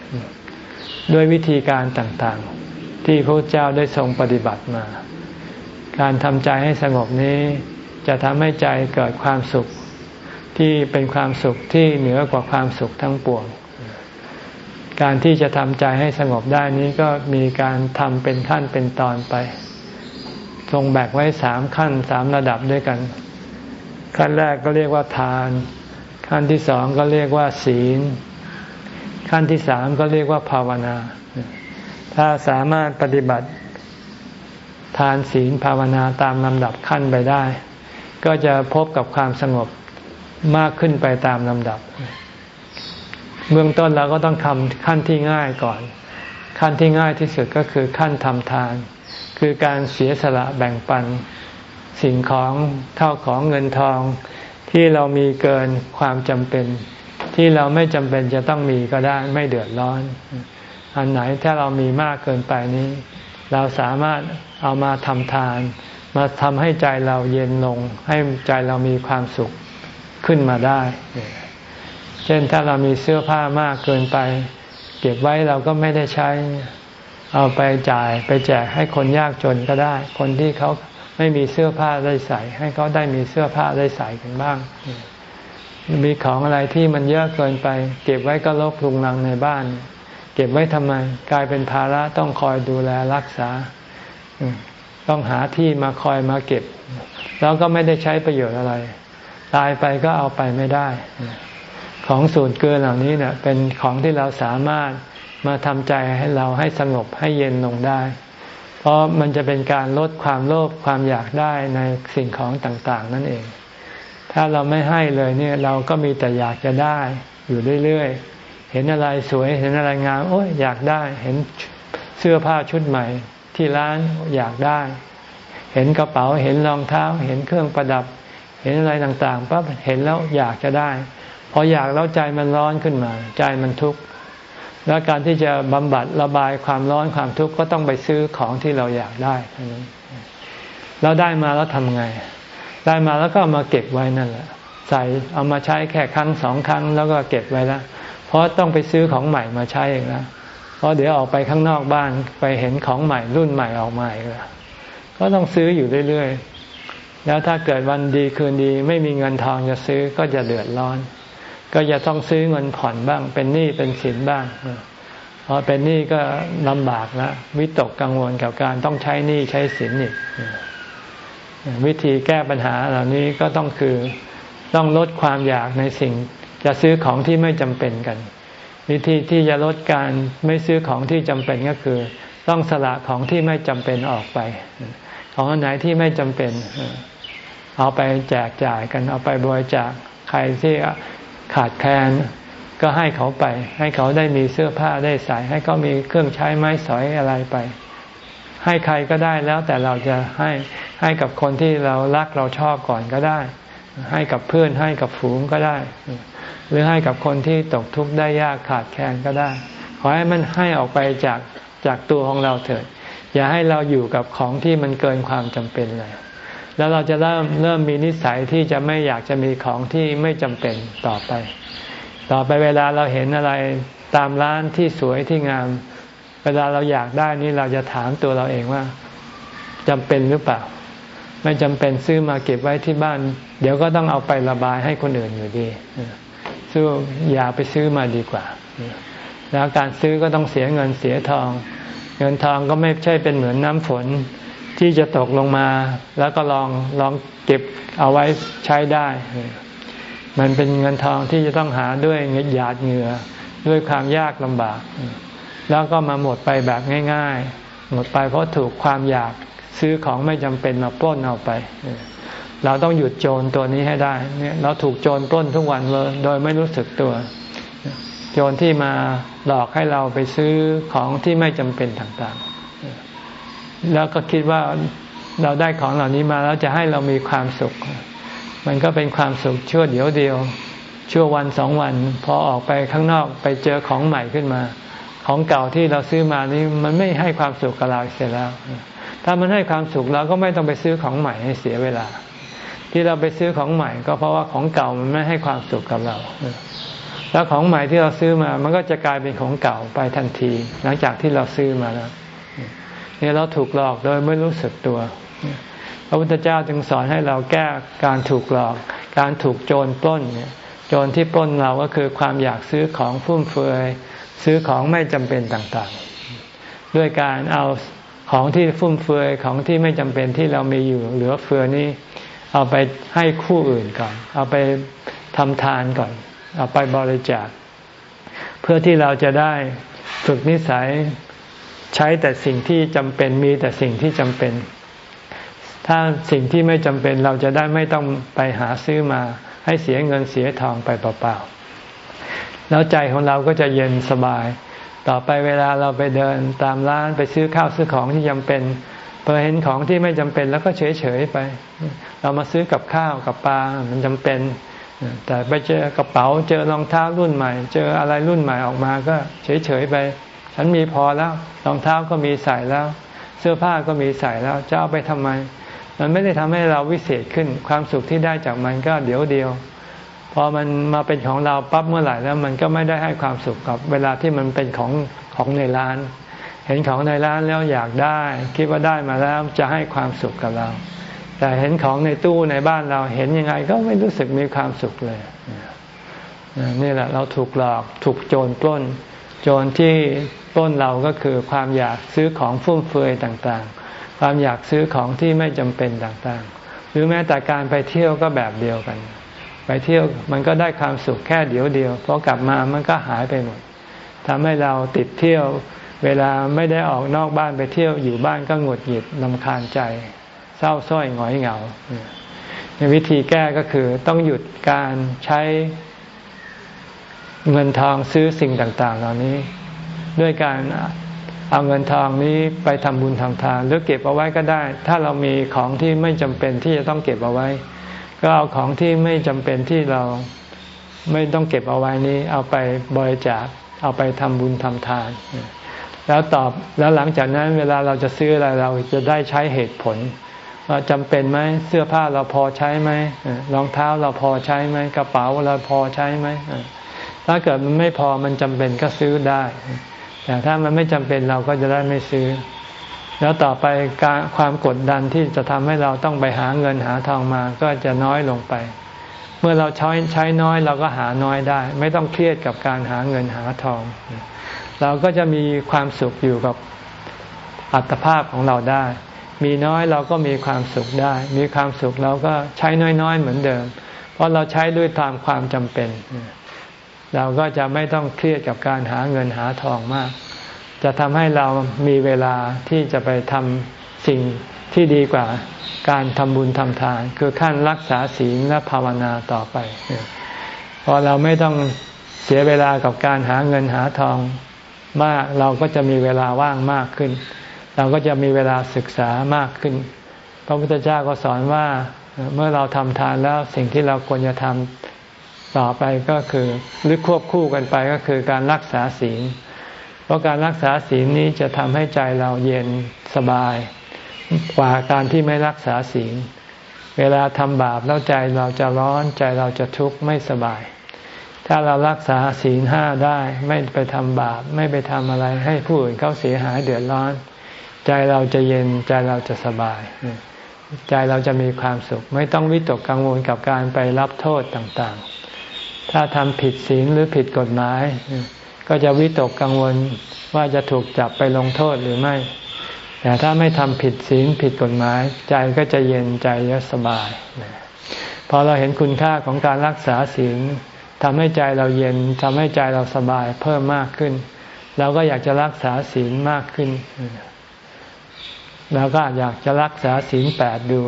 ด้วยวิธีการต่างๆ ที่พระเจ้าได้ทรงปฏิบัติมา การทำใจให้สงบนี้ จะทำให้ใจเกิดความสุขที่เป็นความสุขที่เหนือกว่าความสุขทั้งปวง การที่จะทำใจให้สงบได้นี้ก็มีการทำเป็นขั้นเป็นตอนไป ทรงแบกไว้สามขั้นสามระดับด้วยกัน ขั้นแรกก็เรียกว่าทาน ขั้นที่สองก็เรียกว่าศีล ขั้นที่สามก็เรียกว่าภาวนา ถ้าสามารถปฏิบัติทานศีลภาวนาตามลำดับขั้นไปได้ ก็จะพบกับความสงบมากขึ้นไปตามลำดับ เบื้องต้นเราก็ต้องทำขั้นที่ง่ายก่อน ขั้นที่ง่ายที่สุดก็คือขั้นทำทาน คือการเสียสละแบ่งปัน สิ่งของเท่าของเงินทองที่เรามีเกินความจำเป็น ที่เราไม่จำเป็นจะต้องมีก็ได้ไม่เดือดร้อน อันไหนถ้าเรามีมากเกินไปนี้ เราสามารถเอามาทำทาน มาทำให้ใจเราเย็นลง ให้ใจเรามีความสุขขึ้นมาได้ เช่นถ้าเรามีเสื้อผ้ามากเกินไป เก็บไว้เราก็ไม่ได้ใช้ เอาไปจ่ายไปแจกให้คนยากจนก็ได้ คนที่เขาไม่มีเสื้อผ้าได้ใส่ ให้เขาได้มีเสื้อผ้าได้ใส่กันบ้าง มีของอะไรที่มันเยอะเกินไป เก็บไว้ก็ลบลุงลังในบ้าน เก็บไว้ทำไม กลายเป็นภาระต้องคอยดูแลรักษา ต้องหาที่มาคอยมาเก็บ แล้วก็ไม่ได้ใช้ประโยชน์อะไร ตายไปก็เอาไปไม่ได้ ของสูญเกินเหล่านี้เนี่ยเป็นของที่เราสามารถมาทำใจให้เราให้สงบให้เย็นลงได้ เพราะมันจะเป็นการลดความโลภความอยากได้ในสิ่งของต่าง ๆ นั่นเอง ถ้าเราไม่ให้เลยเนี่ยเราก็มีแต่อยากจะได้อยู่เรื่อยๆ เห็นอะไรสวยเห็นอะไรงามโอ้ยอยากได้ เห็นเสื้อผ้าชุดใหม่ ที่ร้านอยากได้ เห็นกระเป๋าเห็นรองเท้า เห็นเครื่องประดับ เห็นอะไรต่างๆปั๊บเห็นแล้วอยากจะได้พออยากแล้วใจมันร้อนขึ้นมา ใจมันทุกข์แล้วการที่จะบำบัดระบายความร้อนความทุกข์ก็ต้องไปซื้อของที่เราอยากได้เท่านั้นแล้วได้มาแล้วทำไง ได้มาแล้วก็ามาเก็บไว้นั่นแหละ ใส่เอามาใช้แค่ครั้งสองครั้งแล้วก็เก็บไว้แล้วเพราะต้องไปซื้อของใหม่มาใช้เองนะเพราะเดี๋ยวออกไปข้างนอกบ้านไปเห็นของใหม่รุ่นใหม่ออกมาอีกแล้วก็ต้องซื้ออยู่เรื่อยๆ แล้วถ้าเกิดวันดีคืนดี ไม่มีเงินทองจะซื้อก็จะเดือดร้อน ก็จะต้องซื้อเงินผ่อนบ้าง เป็นหนี้เป็นสินบ้างพอเป็นหนี้ก็ลำบากแล้ววิตกกังวลกับการต้องใช้หนี้ใช้สินอีก วิธีแก้ปัญหาเหล่านี้ก็ต้องคือต้องลดความอยากในสิ่ง จะซื้อของที่ไม่จำเป็นกัน วิธีที่จะลดการไม่ซื้อของที่จำเป็นก็คือ ต้องสละของที่ไม่จำเป็นออกไป ของอันไหนที่ไม่จำเป็น เอาไปแจกจ่ายกันเอาไปบริจาคใครที่ขาดแคลนก็ให้เขาไป ให้เขาได้มีเสื้อผ้าได้ใส่ให้เขามีเครื่องใช้ไม้สอยอะไรไป ให้ใครก็ได้แล้วแต่เราจะให้ให้กับคนที่เรารักเราชอบก่อนก็ได้ ให้กับเพื่อนให้กับฝูงก็ได้ หรือให้กับคนที่ตกทุกข์ได้ยากขาดแคลนก็ได้ ขอให้มันให้ออกไปจากจากตัวของเราเถิด อย่าให้เราอยู่กับของที่มันเกินความจำเป็นเลยแล้วเราจะเริ่มเริ่มมีนิสัยที่จะไม่อยากจะมีของที่ไม่จำเป็นต่อไป ต่อไปเวลาเราเห็นอะไรตามร้านที่สวยที่งาม เวลาเราอยากได้นี่เราจะถามตัวเราเองว่าจำเป็นหรือเปล่า ไม่จำเป็นซื้อมาเก็บไว้ที่บ้าน เดี๋ยวก็ต้องเอาไประบายให้คนอื่นอยู่ดีซื้ออย่าไปซื้อมาดีกว่า แล้วการซื้อก็ต้องเสียเงินเสียทอง เงินทองก็ไม่ใช่เป็นเหมือนน้ำฝนที่จะตกลงมา แล้วก็ลองลองเก็บเอาไว้ใช้ได้ มันเป็นเงินทองที่จะต้องหาด้วยเงินหยาดเหงื่อด้วยความยากลำบาก แล้วก็มาหมดไปแบบง่าย ๆ หมดไปเพราะถูกความอยากซื้อของไม่จำเป็นมาปล้นเอาไป เราต้องหยุดโจรตัวนี้ให้ได้เนี่ยเราถูกโจรปล้นทุกวันเลยโดยไม่รู้สึกตัว โจรที่มาหลอกให้เราไปซื้อของที่ไม่จำเป็นต่างๆ แล้วก็คิดว่าเราได้ของเหล่านี้มาแล้วจะให้เรามีความสุข มันก็เป็นความสุขชั่วเดียวเดียวชั่ววันสองวัน พอออกไปข้างนอกไปเจอของใหม่ขึ้นมา ของเก่าที่เราซื้อมานี่มันไม่ให้ความสุขกับเราเสียแล้ว ถ้ามันให้ความสุขเราก็ไม่ต้องไปซื้อของใหม่ให้เสียเวลา ที่เราไปซื้อของใหม่ ก็เพราะว่าของเก่ามันไม่ให้ความสุขกับเรา แล้วของใหม่ที่เราซื้อมา มันก็จะกลายเป็นของเก่าไปทันที หลังจากที่เราซื้อมาแล้วเนี่ยเราถูกหลอกโดยไม่รู้สึกตัว พระพุทธเจ้าจึงสอนให้เราแก้การถูกหลอก การถูกโจรปล้นเนี่ย โจรที่ปล้นเราก็คือความอยากซื้อของฟุ่มเฟือย ซื้อของไม่จำเป็นต่างๆ ด้วยการเอาของที่ฟุ่มเฟือยของที่ไม่จำเป็นที่เรามีอยู่เหลือเฟือนี้ เอาไปให้คู่อื่นก่อน เอาไปทำทานก่อน เอาไปบริจาค เพื่อที่เราจะได้ฝึกนิสัยใช้แต่สิ่งที่จำเป็นมีแต่สิ่งที่จำเป็น ถ้าสิ่งที่ไม่จำเป็นเราจะได้ไม่ต้องไปหาซื้อมาให้เสียเงินเสียทองไปเปล่าๆ แล้วใจของเราก็จะเย็นสบาย ต่อไปเวลาเราไปเดินตามร้านไปซื้อข้าวซื้อของที่จำเป็นพอเห็นของที่ไม่จำเป็นแล้วก็เฉยๆไป เรามาซื้อกับข้าวกับปลามันจำเป็น แต่ไปเจอกระเป๋าเจอรองเท้ารุ่นใหม่ เจออะไรรุ่นใหม่ออกมาก็เฉยๆไป ฉันมีพอแล้วรองเท้าก็มีใส่แล้ว เสื้อผ้าก็มีใส่แล้วจะเอาไปทำไม มันไม่ได้ทำให้เราวิเศษขึ้นความสุขที่ได้จากมันก็เดี๋ยวเดียว พอมันมาเป็นของเราปั๊บเมื่อไหร่แล้วมันก็ไม่ได้ให้ความสุขกับเวลาที่มันเป็นของของในร้าน เห็นของในร้านแล้วอยากได้ คิดว่าได้มาแล้วจะให้ความสุขกับเรา แต่เห็นของในตู้ในบ้านเราเห็นยังไงก็ไม่รู้สึกมีความสุขเลยนี่แหละเราถูกหลอกถูกโจรปล้น โจรที่ต้นเราก็คือความอยากซื้อของฟุ่มเฟือยต่างๆ ความอยากซื้อของที่ไม่จำเป็นต่างๆ หรือแม้แต่การไปเที่ยวก็แบบเดียวกัน ไปเที่ยวมันก็ได้ความสุขแค่เดียวเดียวพอกลับมามันก็หายไปหมดทำให้เราติดเที่ยว เวลาไม่ได้ออกนอกบ้านไปเที่ยวอยู่บ้านก็หงุดหงิดลำคาญใจ เศร้าส้อยหงอยเหงาวิธีแก้ก็คือต้องหยุดการใช้เงินทองซื้อสิ่งต่าง ๆ เหล่านี้ ด้วยการเอาเงินทองนี้ไปทำบุญทำทาน หรือเก็บเอาไว้ก็ได้ ถ้าเรามีของที่ไม่จำเป็นที่จะต้องเก็บเอาไว้ ก็เอาของที่ไม่จำเป็นที่เราไม่ต้องเก็บเอาไว้นี้ เอาไปบริจาคเอาไปทำบุญทำทาน แล้วตอบแล้วหลังจากนั้นเวลาเราจะซื้ออะไรเราจะได้ใช้เหตุผลว่าจำเป็นไหมเสื้อผ้าเราพอใช้ไหมรองเท้าเราพอใช้ไหมกระเป๋าเราพอใช้ไหมถ้าเกิดมันไม่พอมันจำเป็นก็ซื้อได้ แต่ถ้ามันไม่จำเป็นเราก็จะได้ไม่ซื้อ แล้วต่อไปการความกดดันที่จะทำให้เราต้องไปหาเงินหาทองมาก็จะน้อยลงไป เมื่อเราใช้ใช้น้อยเราก็หาน้อยได้ ไม่ต้องเครียดกับการหาเงินหาทอง เราก็จะมีความสุขอยู่กับอัตภาพของเราได้ มีน้อยเราก็มีความสุขได้ มีความสุขเราก็ใช้น้อยๆเหมือนเดิม เพราะเราใช้ด้วยตามความจำเป็น เราก็จะไม่ต้องเครียดกับการหาเงินหาทองมาก จะทำให้เรามีเวลาที่จะไปทำสิ่งที่ดีกว่าการทำบุญทำทาน คือขั้นรักษาศีลและภาวนาต่อไปพอเราไม่ต้องเสียเวลากับการหาเงินหาทองมาก เราก็จะมีเวลาว่างมากขึ้น เราก็จะมีเวลาศึกษามากขึ้น พระพุทธเจ้าก็สอนว่าเมื่อเราทำทานแล้วสิ่งที่เราควรจะทำต่อไปก็คือหรือควบคู่กันไปก็คือการรักษาศีล เพราะการรักษาศีลนี้จะทำให้ใจเราเย็นสบาย กว่าการที่ไม่รักษาศีล เวลาทำบาปแล้วใจเราจะร้อนใจเราจะทุกข์ไม่สบาย ถ้าเรารักษาศีลห้าได้ไม่ไปทำบาป ไม่ไปทำอะไรให้ผู้อื่นเขาเสียหายเดือดร้อน ใจเราจะเย็นใจเราจะสบาย ใจเราจะมีความสุข ไม่ต้องวิตกกังวลกับการไปรับโทษต่างๆ ถ้าทำผิดศีลหรือผิดกฎหมาย ก็จะวิตกกังวลว่าจะถูกจับไปลงโทษหรือไม่ แต่ถ้าไม่ทำผิดศีลผิดกฎหมาย ใจก็จะเย็นใจจะสบาย พอเราเห็นคุณค่าของการรักษาศีลทำให้ใจเราเย็นทำให้ใจเราสบายเพิ่มมากขึ้น เราก็อยากจะรักษาศีลมากขึ้นเราก็อยากจะรักษาศีลแปดดู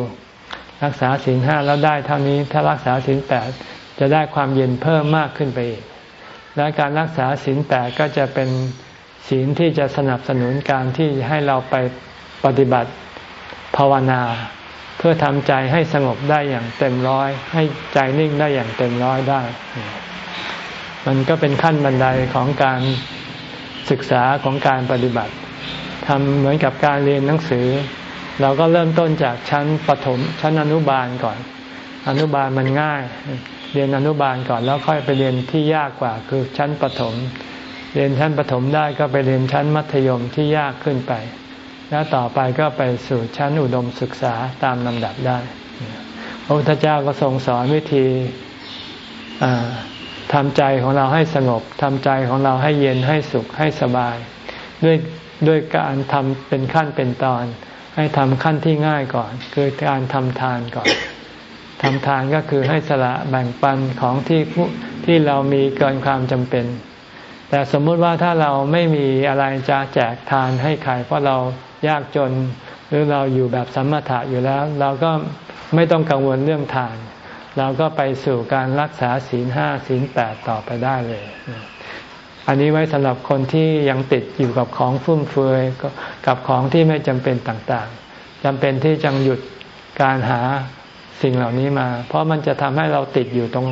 รักษาศีลห้าแล้วได้เท่านี้ถ้ารักษาศีลแปดจะได้ความเย็นเพิ่มมากขึ้นไปอีก และการรักษาศีลแปดก็จะเป็นศีลที่จะสนับสนุนการที่ให้เราไปปฏิบัติภาวนา เพื่อทำใจให้สงบได้อย่างเต็มร้อย ให้ใจนิ่งได้อย่างเต็มร้อยได้ มันก็เป็นขั้นบันไดของการศึกษาของการปฏิบัติทำเหมือนกับการเรียนหนังสือ เราก็เริ่มต้นจากชั้นปฐมชั้นอนุบาลก่อน อนุบาลมันง่าย เรียนอนุบาลก่อนแล้วค่อยไปเรียนที่ยากกว่าคือชั้นปฐมเรียนชั้นปฐมได้ก็ไปเรียนชั้นมัธยมที่ยากขึ้นไป แล้วต่อไปก็ไปสู่ชั้นอุดมศึกษาตามลำดับได้พระพุทธเจ้าก็ทรงสอนวิธีทำใจของเราให้สงบทำใจของเราให้เย็นให้สุขให้สบาย ด้วยด้วยการทำเป็นขั้นเป็นตอน ให้ทำขั้นที่ง่ายก่อน คือการทำทานก่อน ทำทานก็คือให้สละแบ่งปันของที่ที่เรามีเกินความจำเป็น แต่สมมุติว่าถ้าเราไม่มีอะไรจะแจกทานให้ใครเพราะเรายากจน หรือเราอยู่แบบสัมมาถะอยู่แล้ว เราก็ไม่ต้องกังวลเรื่องทาน เราก็ไปสู่การรักษาศีลห้าศีลแปดต่อไปได้เลย อันนี้ไว้สำหรับคนที่ยังติดอยู่กับของฟุ่มเฟือยกับของที่ไม่จำเป็นต่างๆจำเป็นที่จะหยุดการหา สิ่งเหล่านี้มา เพราะมันจะทำให้เราติดอยู่ตรง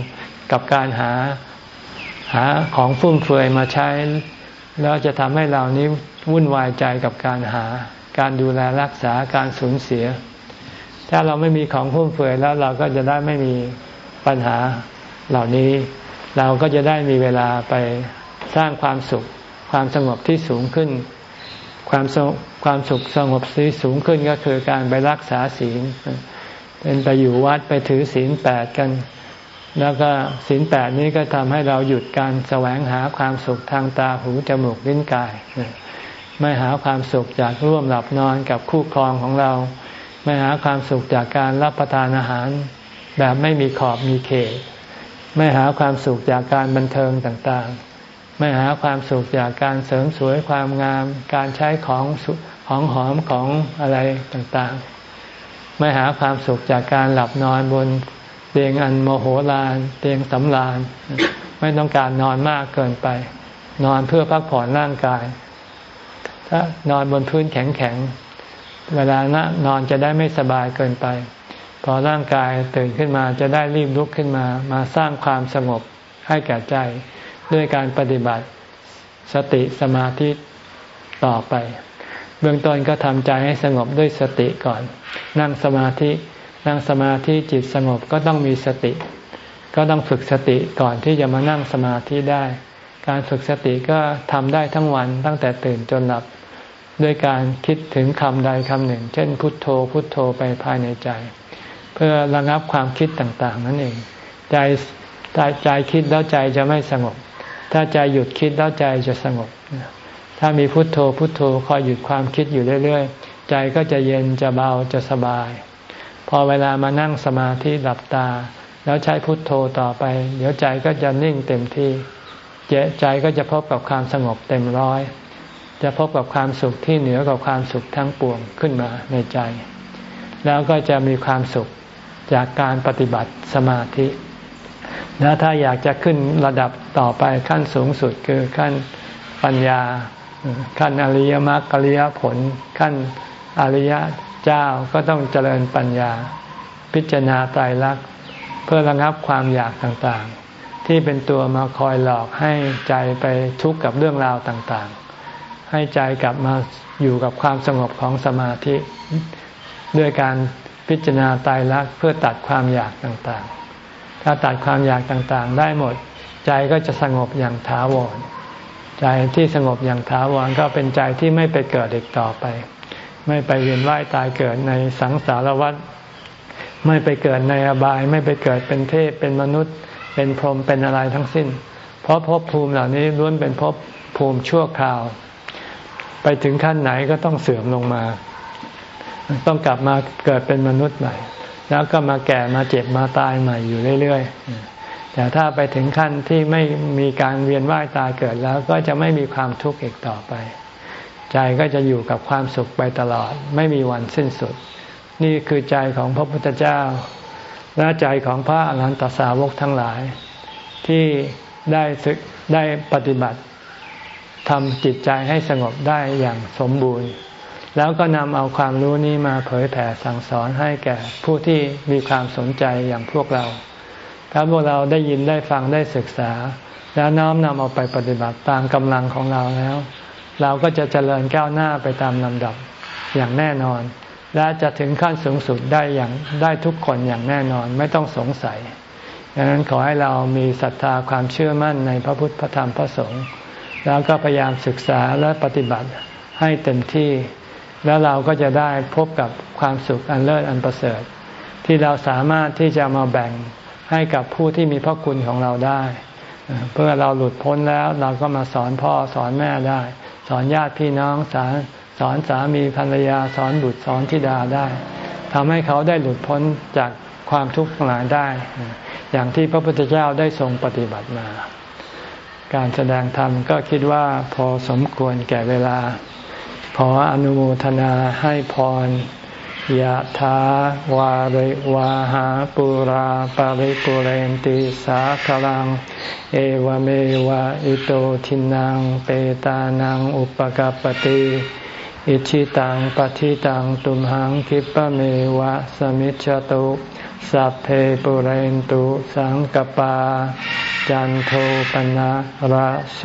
กับการหาหาของฟุ่มเฟือยมาใช้ แล้วจะทำให้เรานี้วุ่นวายใจกับการหา การดูแลรักษาการสูญเสีย ถ้าเราไม่มีของฟุ่มเฟือยแล้วเราก็จะได้ไม่มีปัญหาเหล่านี้ เราก็จะได้มีเวลาไปสร้างความสุข ความสงบที่สูงขึ้น ความความสุขสงบที่สูงขึ้นก็คือการไปรักษาศีล เป็นไปอยู่วัดไปถือศีลแปดกัน แล้วก็ศีลแปดนี้ก็ทำให้เราหยุดการแสวงหาความสุขทางตาหูจมูกลิ้นกาย ไม่หาความสุขจากร่วมหลับนอนกับคู่ครองของเรา ไม่หาความสุขจากการรับประทานอาหารแบบไม่มีขอบมีเขต ไม่หาความสุขจากการบันเทิงต่างๆ ไม่หาความสุขจากการเสริมสวยความงาม การใช้ของของหอมของอะไรต่างๆ ไม่หาความสุขจากการหลับนอนบนเตียงอันโมโหลาน เตียงสำราญ ไม่ต้องการนอนมากเกินไป นอนเพื่อพักผ่อนร่างกาย ถ้านอนบนพื้นแข็งๆ เวลานะนอนจะได้ไม่สบายเกินไป พอร่างกายตื่นขึ้นมาจะได้รีบลุกขึ้นมา มาสร้างความสงบให้แก่ใจ ด้วยการปฏิบัติสติสมาธิต่อไป เบื้องต้นก็ทำใจให้สงบด้วยสติก่อน นั่งสมาธิ นั่งสมาธิจิตสงบก็ต้องมีสติ ก็ต้องฝึกสติก่อนที่จะมานั่งสมาธิได้ การฝึกสติก็ทำได้ทั้งวันตั้งแต่ตื่นจนหลับ ด้วยการคิดถึงคำใดคำหนึ่ง เช่น พุทโธ พุทโธไปภายในใจ เพื่อระงับความคิดต่างๆ นั่นเอง ใจใจคิดแล้วใจจะไม่สงบ ถ้าใจหยุดคิดแล้วใจจะสงบ ถ้ามีพุทโธพุทโธคอยหยุดความคิดอยู่เรื่อยๆ ใจก็จะเย็นจะเบาจะสบาย พอเวลามานั่งสมาธิหลับตา แล้วใช้พุทโธต่อไป เดี๋ยวใจก็จะนิ่งเต็มที่ใจก็จะพบกับความสงบเต็มร้อย จะพบกับความสุขที่เหนือกว่าความสุขทั้งปวงขึ้นมาในใจ แล้วก็จะมีความสุขจากการปฏิบัติสมาธิแล้วถ้าอยากจะขึ้นระดับต่อไปขั้นสูงสุดคือขั้นปัญญา ขั้นอริยมรรคอริยผล ขั้นอริยเจ้าก็ต้องเจริญปัญญา พิจารณาไตรลักษณ์เพื่อระงับความอยากต่างๆ ที่เป็นตัวมาคอยหลอกให้ใจไปทุกข์กับเรื่องราวต่างๆ ให้ใจกลับมาอยู่กับความสงบของสมาธิ ด้วยการพิจารณาไตรลักษณ์เพื่อตัดความอยากต่างๆ ถ้าตัดความอยากต่างๆ ได้หมด ใจก็จะสงบอย่างถาวร ใจที่สงบอย่างถาวรก็เป็นใจที่ไม่ไปเกิดอีกต่อไป ไม่ไปเวียนว่ายตายเกิดในสังสารวัฏไม่ไปเกิดในอบาย ไม่ไปเกิดเป็นเทพเป็นมนุษย์ เป็นพรหมเป็นอะไรทั้งสิ้น เพราะภพภูมิเหล่านี้ล้วนเป็นภพภูมิชั่วคราว ไปถึงขั้นไหนก็ต้องเสื่อมลงมา ต้องกลับมาเกิดเป็นมนุษย์ใหม่ แล้วก็มาแก่มาเจ็บมาตายใหม่อยู่เรื่อย ๆ แต่ถ้าไปถึงขั้นที่ไม่มีการเวียนว่ายตายเกิดแล้วก็จะไม่มีความทุกข์อีกต่อไป ใจก็จะอยู่กับความสุขไปตลอด ไม่มีวันสิ้นสุด นี่คือใจของพระพุทธเจ้า และใจของพระอรหันตสาวกทั้งหลาย ที่ได้ศึกได้ปฏิบัติทำจิตใจให้สงบได้อย่างสมบูรณ์ แล้วก็นำเอาความรู้นี้มาเผยแผ่สั่งสอนให้แก่ผู้ที่มีความสนใจอย่างพวกเรา ถ้าพวกเราได้ยินได้ฟังได้ศึกษา แล้วน้อมนำเอาไปปฏิบัติตามกำลังของเราแล้ว เราก็จะเจริญก้าวหน้าไปตามลำดับอย่างแน่นอน และจะถึงขั้นสูงสุดได้อย่างได้ทุกคนอย่างแน่นอนไม่ต้องสงสัยดังนั้นขอให้เรามีศรัทธาความเชื่อมั่นในพระพุทธพระธรรมพระสงฆ์แล้วก็พยายามศึกษาและปฏิบัติให้เต็มที่ แล้วเราก็จะได้พบกับความสุขอันเลิศอันประเสริฐ ที่เราสามารถที่จะมาแบ่ง ให้กับผู้ที่มีพระคุณของเราได้ เพื่อเราหลุดพ้นแล้วเราก็มาสอนพ่อสอนแม่ได้ สอนญาติพี่น้องสอนสอนสามีภรรยาสอนบุตรสอนธิดาได้ทำให้เขาได้หลุดพ้นจากความทุกข์ทั้งหลายได้ อย่างที่พระพุทธเจ้าได้ทรงปฏิบัติมา การแสดงธรรมก็คิดว่าพอสมควรแก่เวลา ขออนุโมทนาให้พร ยะถาวาริวาหาปุราปาริปุเรนติสาคลัง เอวเมวะอิโตทินังเปตานังอุปกปติอิชิตังปฏิตังตุมหังคิปะเมวะสมิจจตุสัพเพปุเรนตุสังกปา จันโทปนะระโส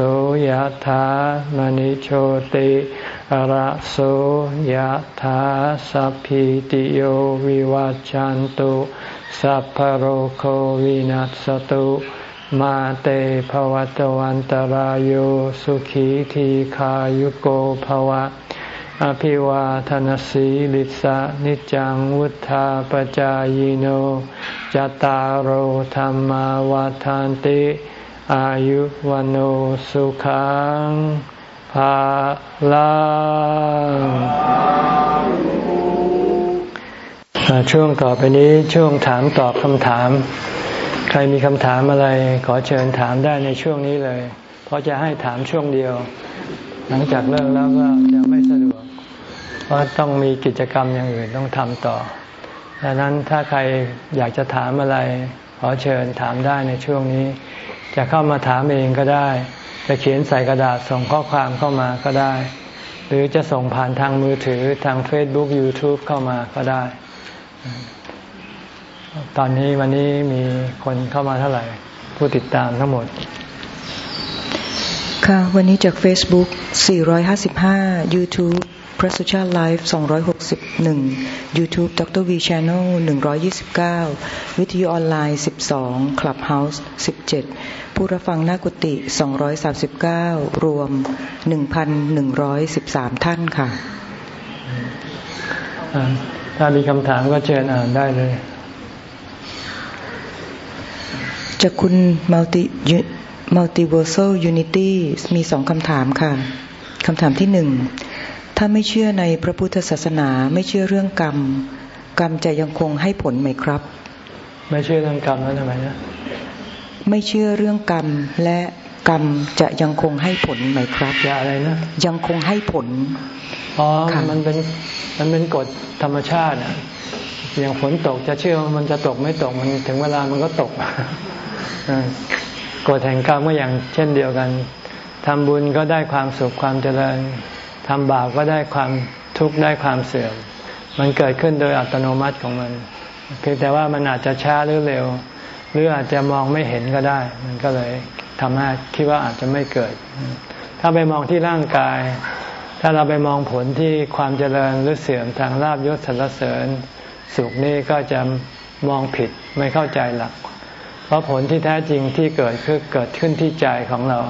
ยธามณิโชติระโสยธาสัพพิติโยวิวัจจันตุสัพพโรโควินัสตุมาเตภวตวันตารโยสุขีทีขายุโกภวะ อภิวาทนสีลิสะนิจังวุธาปจายโนจตารโธรรมวาทานติ อายุวันโอสุขังภาลังช่วงต่อไปนี้ช่วงถามตอบคำถาม ใครมีคำถามอะไร ขอเชิญถามได้ในช่วงนี้เลย เพราะจะให้ถามช่วงเดียว หลังจากเลิกแล้วก็จะไม่ส เพราะต้องมีกิจกรรมอย่างอื่นต้องทำต่อดังนั้นถ้าใครอยากจะถามอะไร ขอเชิญถามได้ในช่วงนี้ จะเข้ามาถามเองก็ได้ จะเขียนใส่กระดาษส่งข้อความเข้ามาก็ได้ หรือจะส่งผ่านทางมือถือทาง Facebook YouTube เข้ามาก็ได้ ตอนนี้วันนี้มีคนเข้ามาเท่าไหร่ ผู้ติดตามทั้งหมดค่ะ วันนี้จาก Facebook 455 YouTube พระสุชาติไลฟ์261 YouTube ดร V Channel 129 วิทยุออนไลน์ 12 Clubhouse 17 ผู้รับฟังหน้ากุฏิ239 รวม 1,113 ท่านค่ะ ถ้ามีคำถามก็เชิญอ่านได้เลยจากคุณ Multi Multiversal Unity มีสองคำถามค่ะ คำถามที่หนึ่ง ถ้าไม่เชื่อในพระพุทธศาสนาไม่เชื่อเรื่องกรรม กรรมจะยังคงให้ผลไหมครับ ไม่เชื่อเรื่องกรรมแล้วทำไมนะไม่เชื่อเรื่องกรรมและกรรมจะยังคงให้ผลไหมครับจะอะไรนะยังคงให้ผลอ๋อมันเป็นมันเป็นกฎธรรมชาติอะอย่างฝนตกจะเชื่อว่ามันจะตกไม่ตกมันถึงเวลามันก็ตกกฎแห่งกรรมก็อย่างเช่นเดียวกันทำบุญก็ได้ความสุขความเจริญ ทำบาปก็ได้ความทุกข์ได้ความเสื่อม มันเกิดขึ้นโดยอัตโนมัติของมัน เพียงแต่ว่ามันอาจจะช้าหรือเร็ว หรืออาจจะมองไม่เห็นก็ได้ มันก็เลยทำให้คิดว่าอาจจะไม่เกิด ถ้าไปมองที่ร่างกาย ถ้าเราไปมองผลที่ความเจริญหรือเสื่อมทางลาบยศสรรเสริญ สุขนี่ก็จะมองผิดไม่เข้าใจหลัก เพราะผลที่แท้จริงที่เกิดคือเกิดขึ้นที่ใจของเรา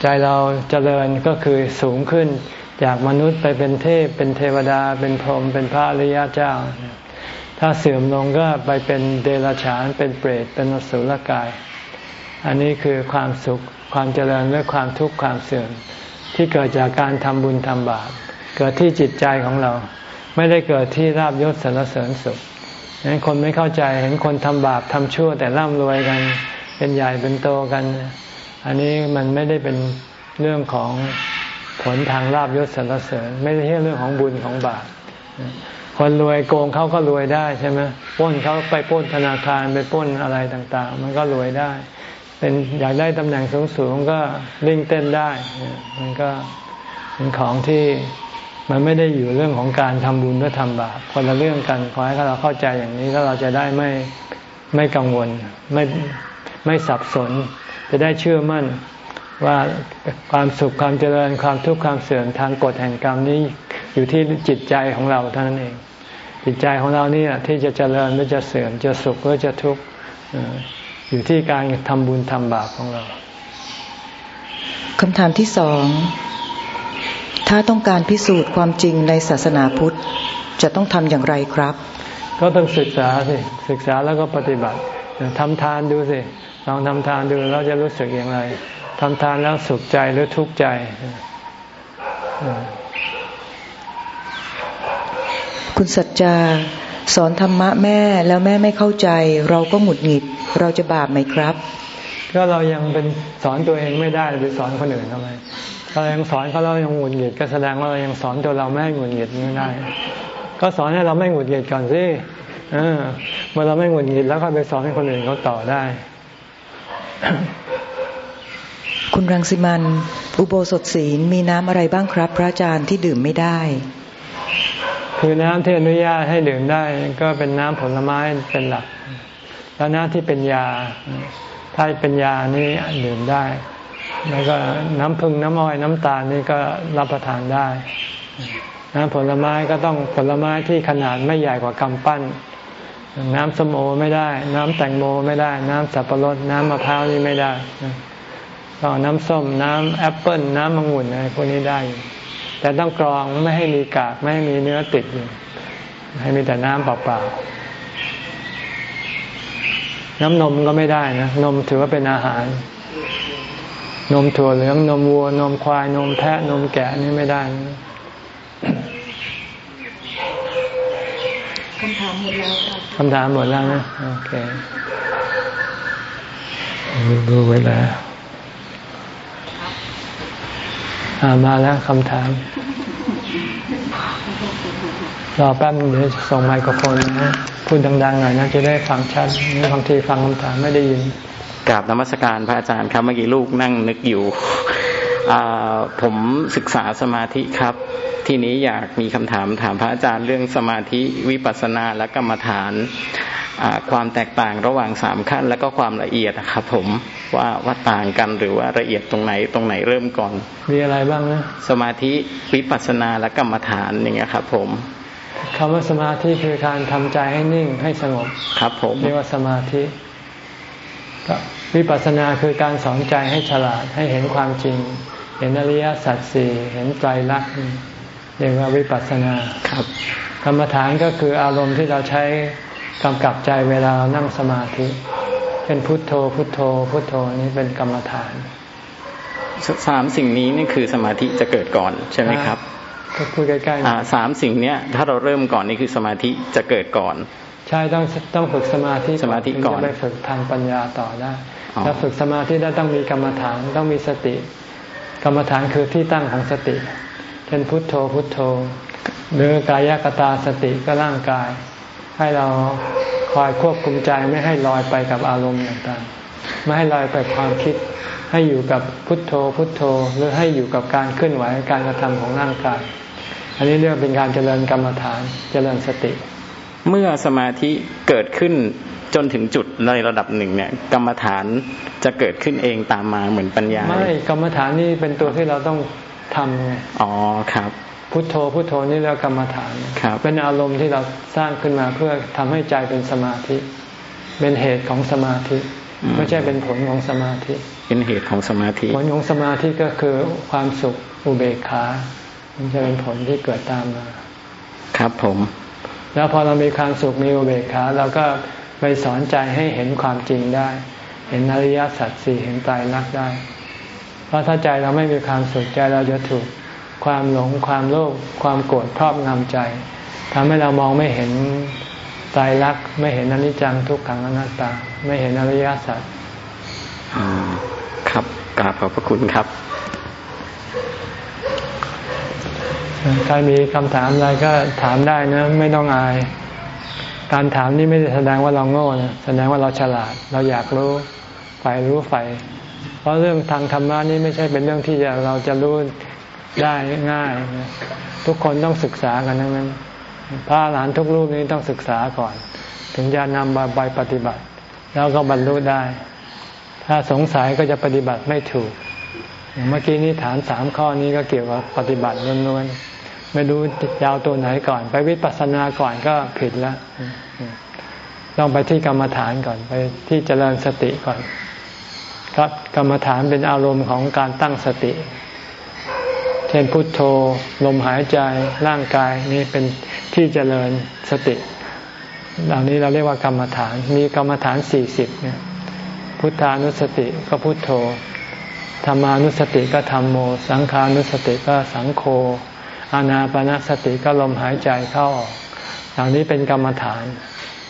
ใจเราเจริญก็คือสูงขึ้น จากมนุษย์ไปเป็นเทพ เป็นเทวดา เป็นพรหมเป็นพระอริยเจ้า ถ้าเสื่อมลงก็ไปเป็นเดรัจฉาน เป็นเปรต เป็นอสุรกาย อันนี้คือความสุข ความเจริญและความทุกข์ความเสื่อม ที่เกิดจากการทำบุญทำบาป เกิดที่จิตใจของเรา ไม่ได้เกิดที่ราบยศสรรเสริญสุขฉะนั้นคนไม่เข้าใจเห็นคนทำบาปทำชั่วแต่ร่ำรวยกัน เป็นใหญ่เป็นโตกัน อันนี้มันไม่ได้เป็นเรื่องของ ผลทางลาบยศสรรเสริญ ไม่ใช่เรื่องของบุญของบาปคนรวยโกงเขาก็รวยได้ใช่ไหมป้นเขาไปป้นธนาคารไปป้นอะไรต่าง ๆ มันก็รวยได้ เป็นอยากได้ตำแหน่งสูงๆก็ลิ่งเต้นได้ มันก็เป็นของที่มันไม่ได้อยู่เรื่องของการทำบุญหรือทำบาปคนละเรื่องกันขอให้เราเข้าใจอย่างนี้แล้วเราจะได้ไม่ไม่กังวลไม่ไม่สับสน จะได้เชื่อมั่น ว่าความสุขความเจริญความทุกข์ความเสื่อมทางกฎแห่งกรรมนี้อยู่ที่จิตใจของเราเท่านั้นเอง จิตใจของเราเนี่ยที่จะเจริญหรือจะเสื่อมจะสุขหรือจะทุกข์อยู่ที่การทำบุญทำบาปของเราคำถามที่สอง ถ้าต้องการพิสูจน์ความจริงในศาสนาพุทธ จะต้องทำอย่างไรครับ ก็ต้องศึกษาสิ ศึกษาแล้วก็ปฏิบัติทำทานดูสิ ลองทำทานดูแล้วจะรู้สึกอย่างไร ทำทานแล้วสุขใจหรือทุกข์ใจ คุณสัจจาสอนธรรมะแม่แล้วแม่ไม่เข้าใจ เราก็หงุดหงิด เราจะบาปไหมครับ ก็เรายังเป็นสอนตัวเองไม่ได้ไปสอนคนอื่นทำไมเรายังสอนเขาเรายังหงุดหงิดก็แสดงว่าเรายังสอนตัวเราไม่ให้หงุดหงิดไม่ได้ ก็สอนให้เราไม่หงุดหงิดก่อนสิเเมื่อเราไม่หงุดหงิดแล้วก็ไปสอนให้คนอื่นเขาต่อได้ คุณรังสิมัน อุโบสถศีลมีน้ำอะไรบ้างครับ พระอาจารย์ที่ดื่มไม่ได้ คือน้ำที่อนุญาตให้ดื่มได้ก็เป็นน้ำผลไม้เป็นหลัก แล้วน้ำที่เป็นยา ถ้าเป็นยานี่ดื่มได้ แล้วก็น้ำพึ่งน้ำอ้อยน้ำตาลนี่ก็รับประทานได้ น้ำผลไม้ก็ต้องผลไม้ที่ขนาดไม่ใหญ่กว่ากำปั้นน้ำสมโอไม่ได้ น้ำแตงโมไม่ได้ น้ำสับปะรด น้ำมะพร้าวนี่ไม่ได้ ก็น้ำส้มน้ำแอปเปิลน้ำมังุ่นอะไรพวกนี้ได้ แต่ต้องกรองไม่ให้มีกากไม่ให้มีเนื้อติดอยู่ให้มีแต่น้ำเปล่าๆน้ำนมก็ไม่ได้นะนมถือว่าเป็นอาหาร นมถั่วเหลืองนมวัวนมควายนมแพะนมแกะนี่ไม่ได้คำถามหมดแล้วคำถามหมดแล้วนะ โอเคดูไว้แล้ วมาแล้วคำถาม รอแป๊บเดี๋ยวส่งไมโครโฟนนะพูดดังๆหน่อยนะ จะได้ฟังชัดนี่บางทีฟังคำถามไม่ได้ยินกราบนมัสการพระอาจารย์ครับเมื่อกี้ลูกนั่งนึกอยู่ผมศึกษาสมาธิครับ ทีนี้อยากมีคำถามถามพระอาจารย์เรื่องสมาธิวิปัสสนาและกรรมฐาน ความแตกต่างระหว่างสามขั้น และก็ความละเอียดครับผมว่าว่าต่างกันหรือว่าละเอียดตรงไหนตรงไหนเริ่มก่อน มีอะไรบ้างนะสมาธิวิปัสสนาและกรรมฐานอย่างเงี้ยครับผมคำว่าสมาธิคือการทำใจให้นิ่งให้สงบครับผมเรียกว่าสมาธิวิปัสสนาคือการสอนใจให้ฉลาดให้เห็นความจริง เห็นอริยสัจสี่เห็นใจรักเรียกว่าวิปัสสนาครับกรรมฐานก็คืออารมณ์ที่เราใช้ กำกับใจเวลาเรานั่งสมาธิ เป็นพุทโธพุทโธ พุทโธนี้เป็นกรรมฐานสามสิ่งนี้นี่คือสมาธิจะเกิดก่อนใช่ไหมครับก็คุยใกล้ๆสามสิ่งเนี้ยถ้าเราเริ่มก่อนนี่คือสมาธิจะเกิดก่อน ใช่ต้องต้องฝึกสมาธิสมาธิก่อนจะไปฝึกทางปัญญาต่อได้ถ้าฝึกสมาธิได้ต้องมีกรรมฐานต้องมีสติ กรรมฐานคือที่ตั้งของสติ เช่นพุทโธพุทโธ หรือกายกตาสติก็ร่างกาย ให้เราคอยควบคุมใจไม่ให้ลอยไปกับอารมณ์ต่างๆ ไม่ให้ลอยไปความคิด ให้อยู่กับพุทโธพุทโธ หรือให้อยู่กับการเคลื่อนไหวการกระทำของร่างกาย อันนี้เรียกเป็นการเจริญกรรมฐานเจริญสติ เมื่อสมาธิเกิดขึ้นจนถึงจุดในระดับหนึ่งเนี่ย กรรมฐานจะเกิดขึ้นเองตามมาเหมือนปัญญาไม่กรรมฐานนี่เป็นตัวที่เราต้องทำไงอ๋อครับ พุทโธพุทโธนี่แล้วกรรมฐานครับเป็นอารมณ์ที่เราสร้างขึ้นมาเพื่อทำให้ใจเป็นสมาธิ เป็นเหตุของสมาธิ ไม่ใช่เป็นผลของสมาธิ เป็นเหตุของสมาธิ ผลของสมาธิก็คือความสุขอุเบกขามันจะเป็นผลที่เกิดตามมา ครับผม แล้วพอเรามีความสุขมีอุเบกขาเราก็ไปสอนใจให้เห็นความจริงได้ เห็นอริยสัจสี่เห็นตายรักได้ เพราะถ้าใจเราไม่มีความสุขใจเราจะถูก ความหลงความโลภความโกรธครอบงำใจทำให้เรามองไม่เห็นตายรักไม่เห็นอนิจจังทุกขังอนัตตา ไม่เห็นอริยสัจครับกราบขอบพระคุณครับ ใครมีคำถามอะไรก็ถามได้นะ ไม่ต้องอาย การถามนี่ไม่ได้แสดงว่าเราโง่นะแสดงว่าเราฉลาด เราอยากรู้ใฝ่รู้ใฝ่เพราะเรื่องทางธรรมะนี่ไม่ใช่เป็นเรื่องที่จะเราจะรู้ ได้ง่ายนะทุกคนต้องศึกษากันทั้งนั้น พระหลานทุกรูปนี้ต้องศึกษาก่อน ถึงจะนำไปปฏิบัติ แล้วก็บรรลุได้ ถ้าสงสัยก็จะปฏิบัติไม่ถูก เมื่อกี้นี้ฐานสามข้อนี้ก็เกี่ยวกับปฏิบัติล้วนๆไม่รู้ยาวตัวไหนก่อน ไปวิปัสสนาก่อนก็ผิดแล้วต้องไปที่กรรมฐานก่อนไปที่เจริญสติก่อน ครับกรรมฐานเป็นอารมณ์ของการตั้งสติ เช่นพุทโธลมหายใจร่างกายนี่เป็นที่เจริญสติ เหล่านี้เราเรียกว่ากรรมฐาน มีกรรมฐานสี่สิบเนี่ยพุทธานุสติก็พุทโธธรรมานุสติก็ธรรมโม สังขานุสติก็สังโฆอานาปนาสติก็ลมหายใจเข้าออกเหล่านี้เป็นกรรมฐาน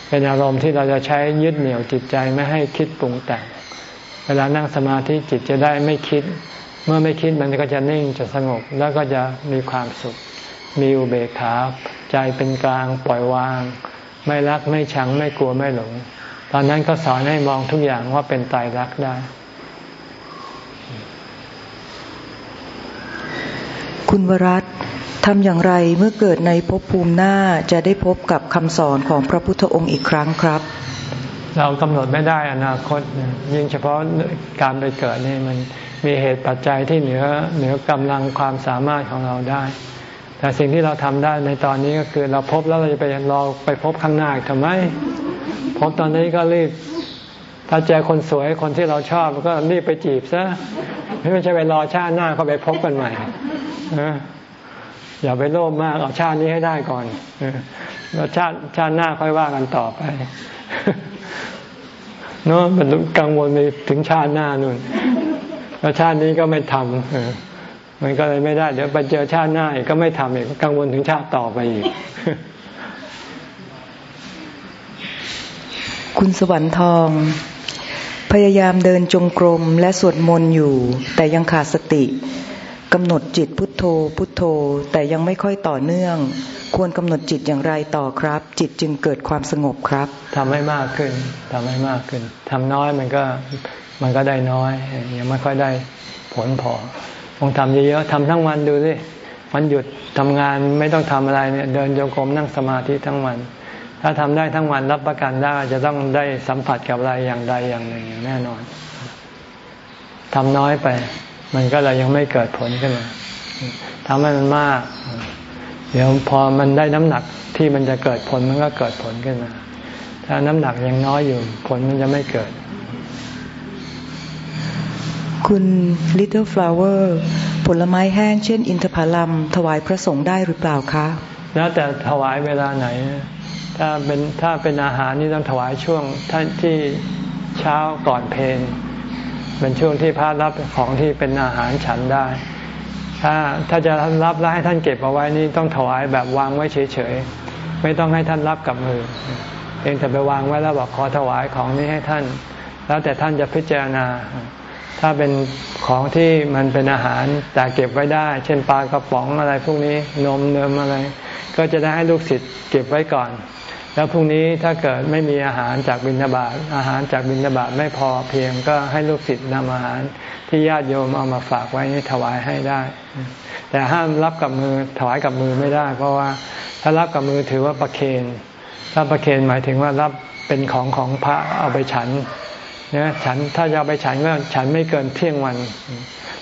เป็นอารมณ์ที่เราจะใช้ยึดเหนี่ยวจิตใจไม่ให้คิดปรุงแต่ง เวลานั่งสมาธิจิตจะได้ไม่คิด เมื่อไม่คิดมันก็จะนิ่งจะสงบแล้วก็จะมีความสุข มีอุเบกขาใจเป็นกลางปล่อยวาง ไม่รักไม่ชังไม่กลัวไม่หลง ตอนนั้นก็สอนให้มองทุกอย่างว่าเป็นตายรักได้ คุณวรัตทำอย่างไรเมื่อเกิดในภพภูมิหน้าจะได้พบกับคำสอนของพระพุทธองค์อีกครั้งครับ เรากำหนดไม่ได้อนาคตยิ่งเฉพาะการไปเกิดนี่มัน มีเหตุปัจจัยที่เหนือเหนือกำลังความสามารถของเราได้ แต่สิ่งที่เราทำได้ในตอนนี้ก็คือเราพบแล้วเราจะไปรอไปพบข้างหน้าทำไม พบตอนนี้ก็รีบ ถ้าเจอคนสวยคนที่เราชอบก็รีบไปจีบซะไม่ใช่ไปรอชาติหน้าเขาไปพบกันใหม่อย่าไปโลภมากเอาชาตินี้ให้ได้ก่อนแล้วชาติชาติหน้าค่อยว่ากันต่อไปเนาะมันกังวลไปถึงชาติหน้านู่น แล้วชาตินี้ก็ไม่ทำมันก็เลยไม่ได้ เดี๋ยวไปเจอชาติหน้าก็ไม่ทำอีกกังวลถึงชาติต่อไปอีก คุณสวรรค์ทอง พยายามเดินจงกรมและสวดมนต์อยู่ แต่ยังขาดสติกำหนดจิตพุทโธ พุทโธ แต่ยังไม่ค่อยต่อเนื่อง ควรกำหนดจิตอย่างไรต่อครับ จิตจึงเกิดความสงบครับทำให้มากขึ้นทำให้มากขึ้นทำน้อยมันก็ มันก็ได้น้อยยังไม่ค่อยได้ผลพอลองทำเยอะๆทำทั้งวันดูสิวันหยุดทำงานไม่ต้องทำอะไรเนี่ยเดินโยกมนั่งสมาธิทั้งวัน ถ้าทำได้ทั้งวันรับประกันได้จะต้องได้สัมผัสกับอะไรอย่างใดอย่างหนึ่งอย่างแน่นอนทำน้อยไป มันก็เลยยังไม่เกิดผลขึ้นมาทำให้มันมาก เดี๋ยวพอมันได้น้ำหนักที่มันจะเกิดผลมันก็เกิดผลขึ้นมา ถ้าน้ำหนักยังน้อยอยู่ผลมันจะไม่เกิด คุณ Little Flower ผลไม้แห้งเช่น อินทผลัมถวายพระสงฆ์ได้หรือเปล่าคะ แล้วแต่ถวายเวลาไหน ถ้าเป็นถ้าเป็นอาหารนี่ต้องถวายช่วงท่านที่เช้าก่อนเพลนเป็นช่วงที่พระรับของที่เป็นอาหารฉันได้ ถ้าถ้าจะรับแล้วให้ท่านเก็บเอาไว้นี่ต้องถวายแบบวางไว้เฉยๆ ไม่ต้องให้ท่านรับกับมือเองแต่ไปวางไว้แล้วบอกขอถวายของนี้ให้ท่าน แล้วแต่ท่านจะพิจารณา ถ้าเป็นของที่มันเป็นอาหารแต่เก็บไว้ได้ เช่นปลากระป๋องอะไรพวกนี้นมเนมอะไร ก็จะได้ให้ลูกศิษย์เก็บไว้ก่อน แล้วพรุ่งนี้ถ้าเกิดไม่มีอาหารจากบิณฑบาตอาหารจากบิณฑบาตไม่พอเพียงก็ให้ลูกศิษย์นำอาหารที่ญาติโยมเอามาฝากไว้ถวายให้ได้ แต่ห้ามรับกับมือถวายกับมือไม่ได้ เพราะว่าถ้ารับกับมือถือว่าประเคนถ้าประเคนหมายถึงว่ารับเป็นของของพระเอาไปฉัน นี่ยฉันถ้าจะไปฉันก็ฉันไม่เกินเที่ยงวัน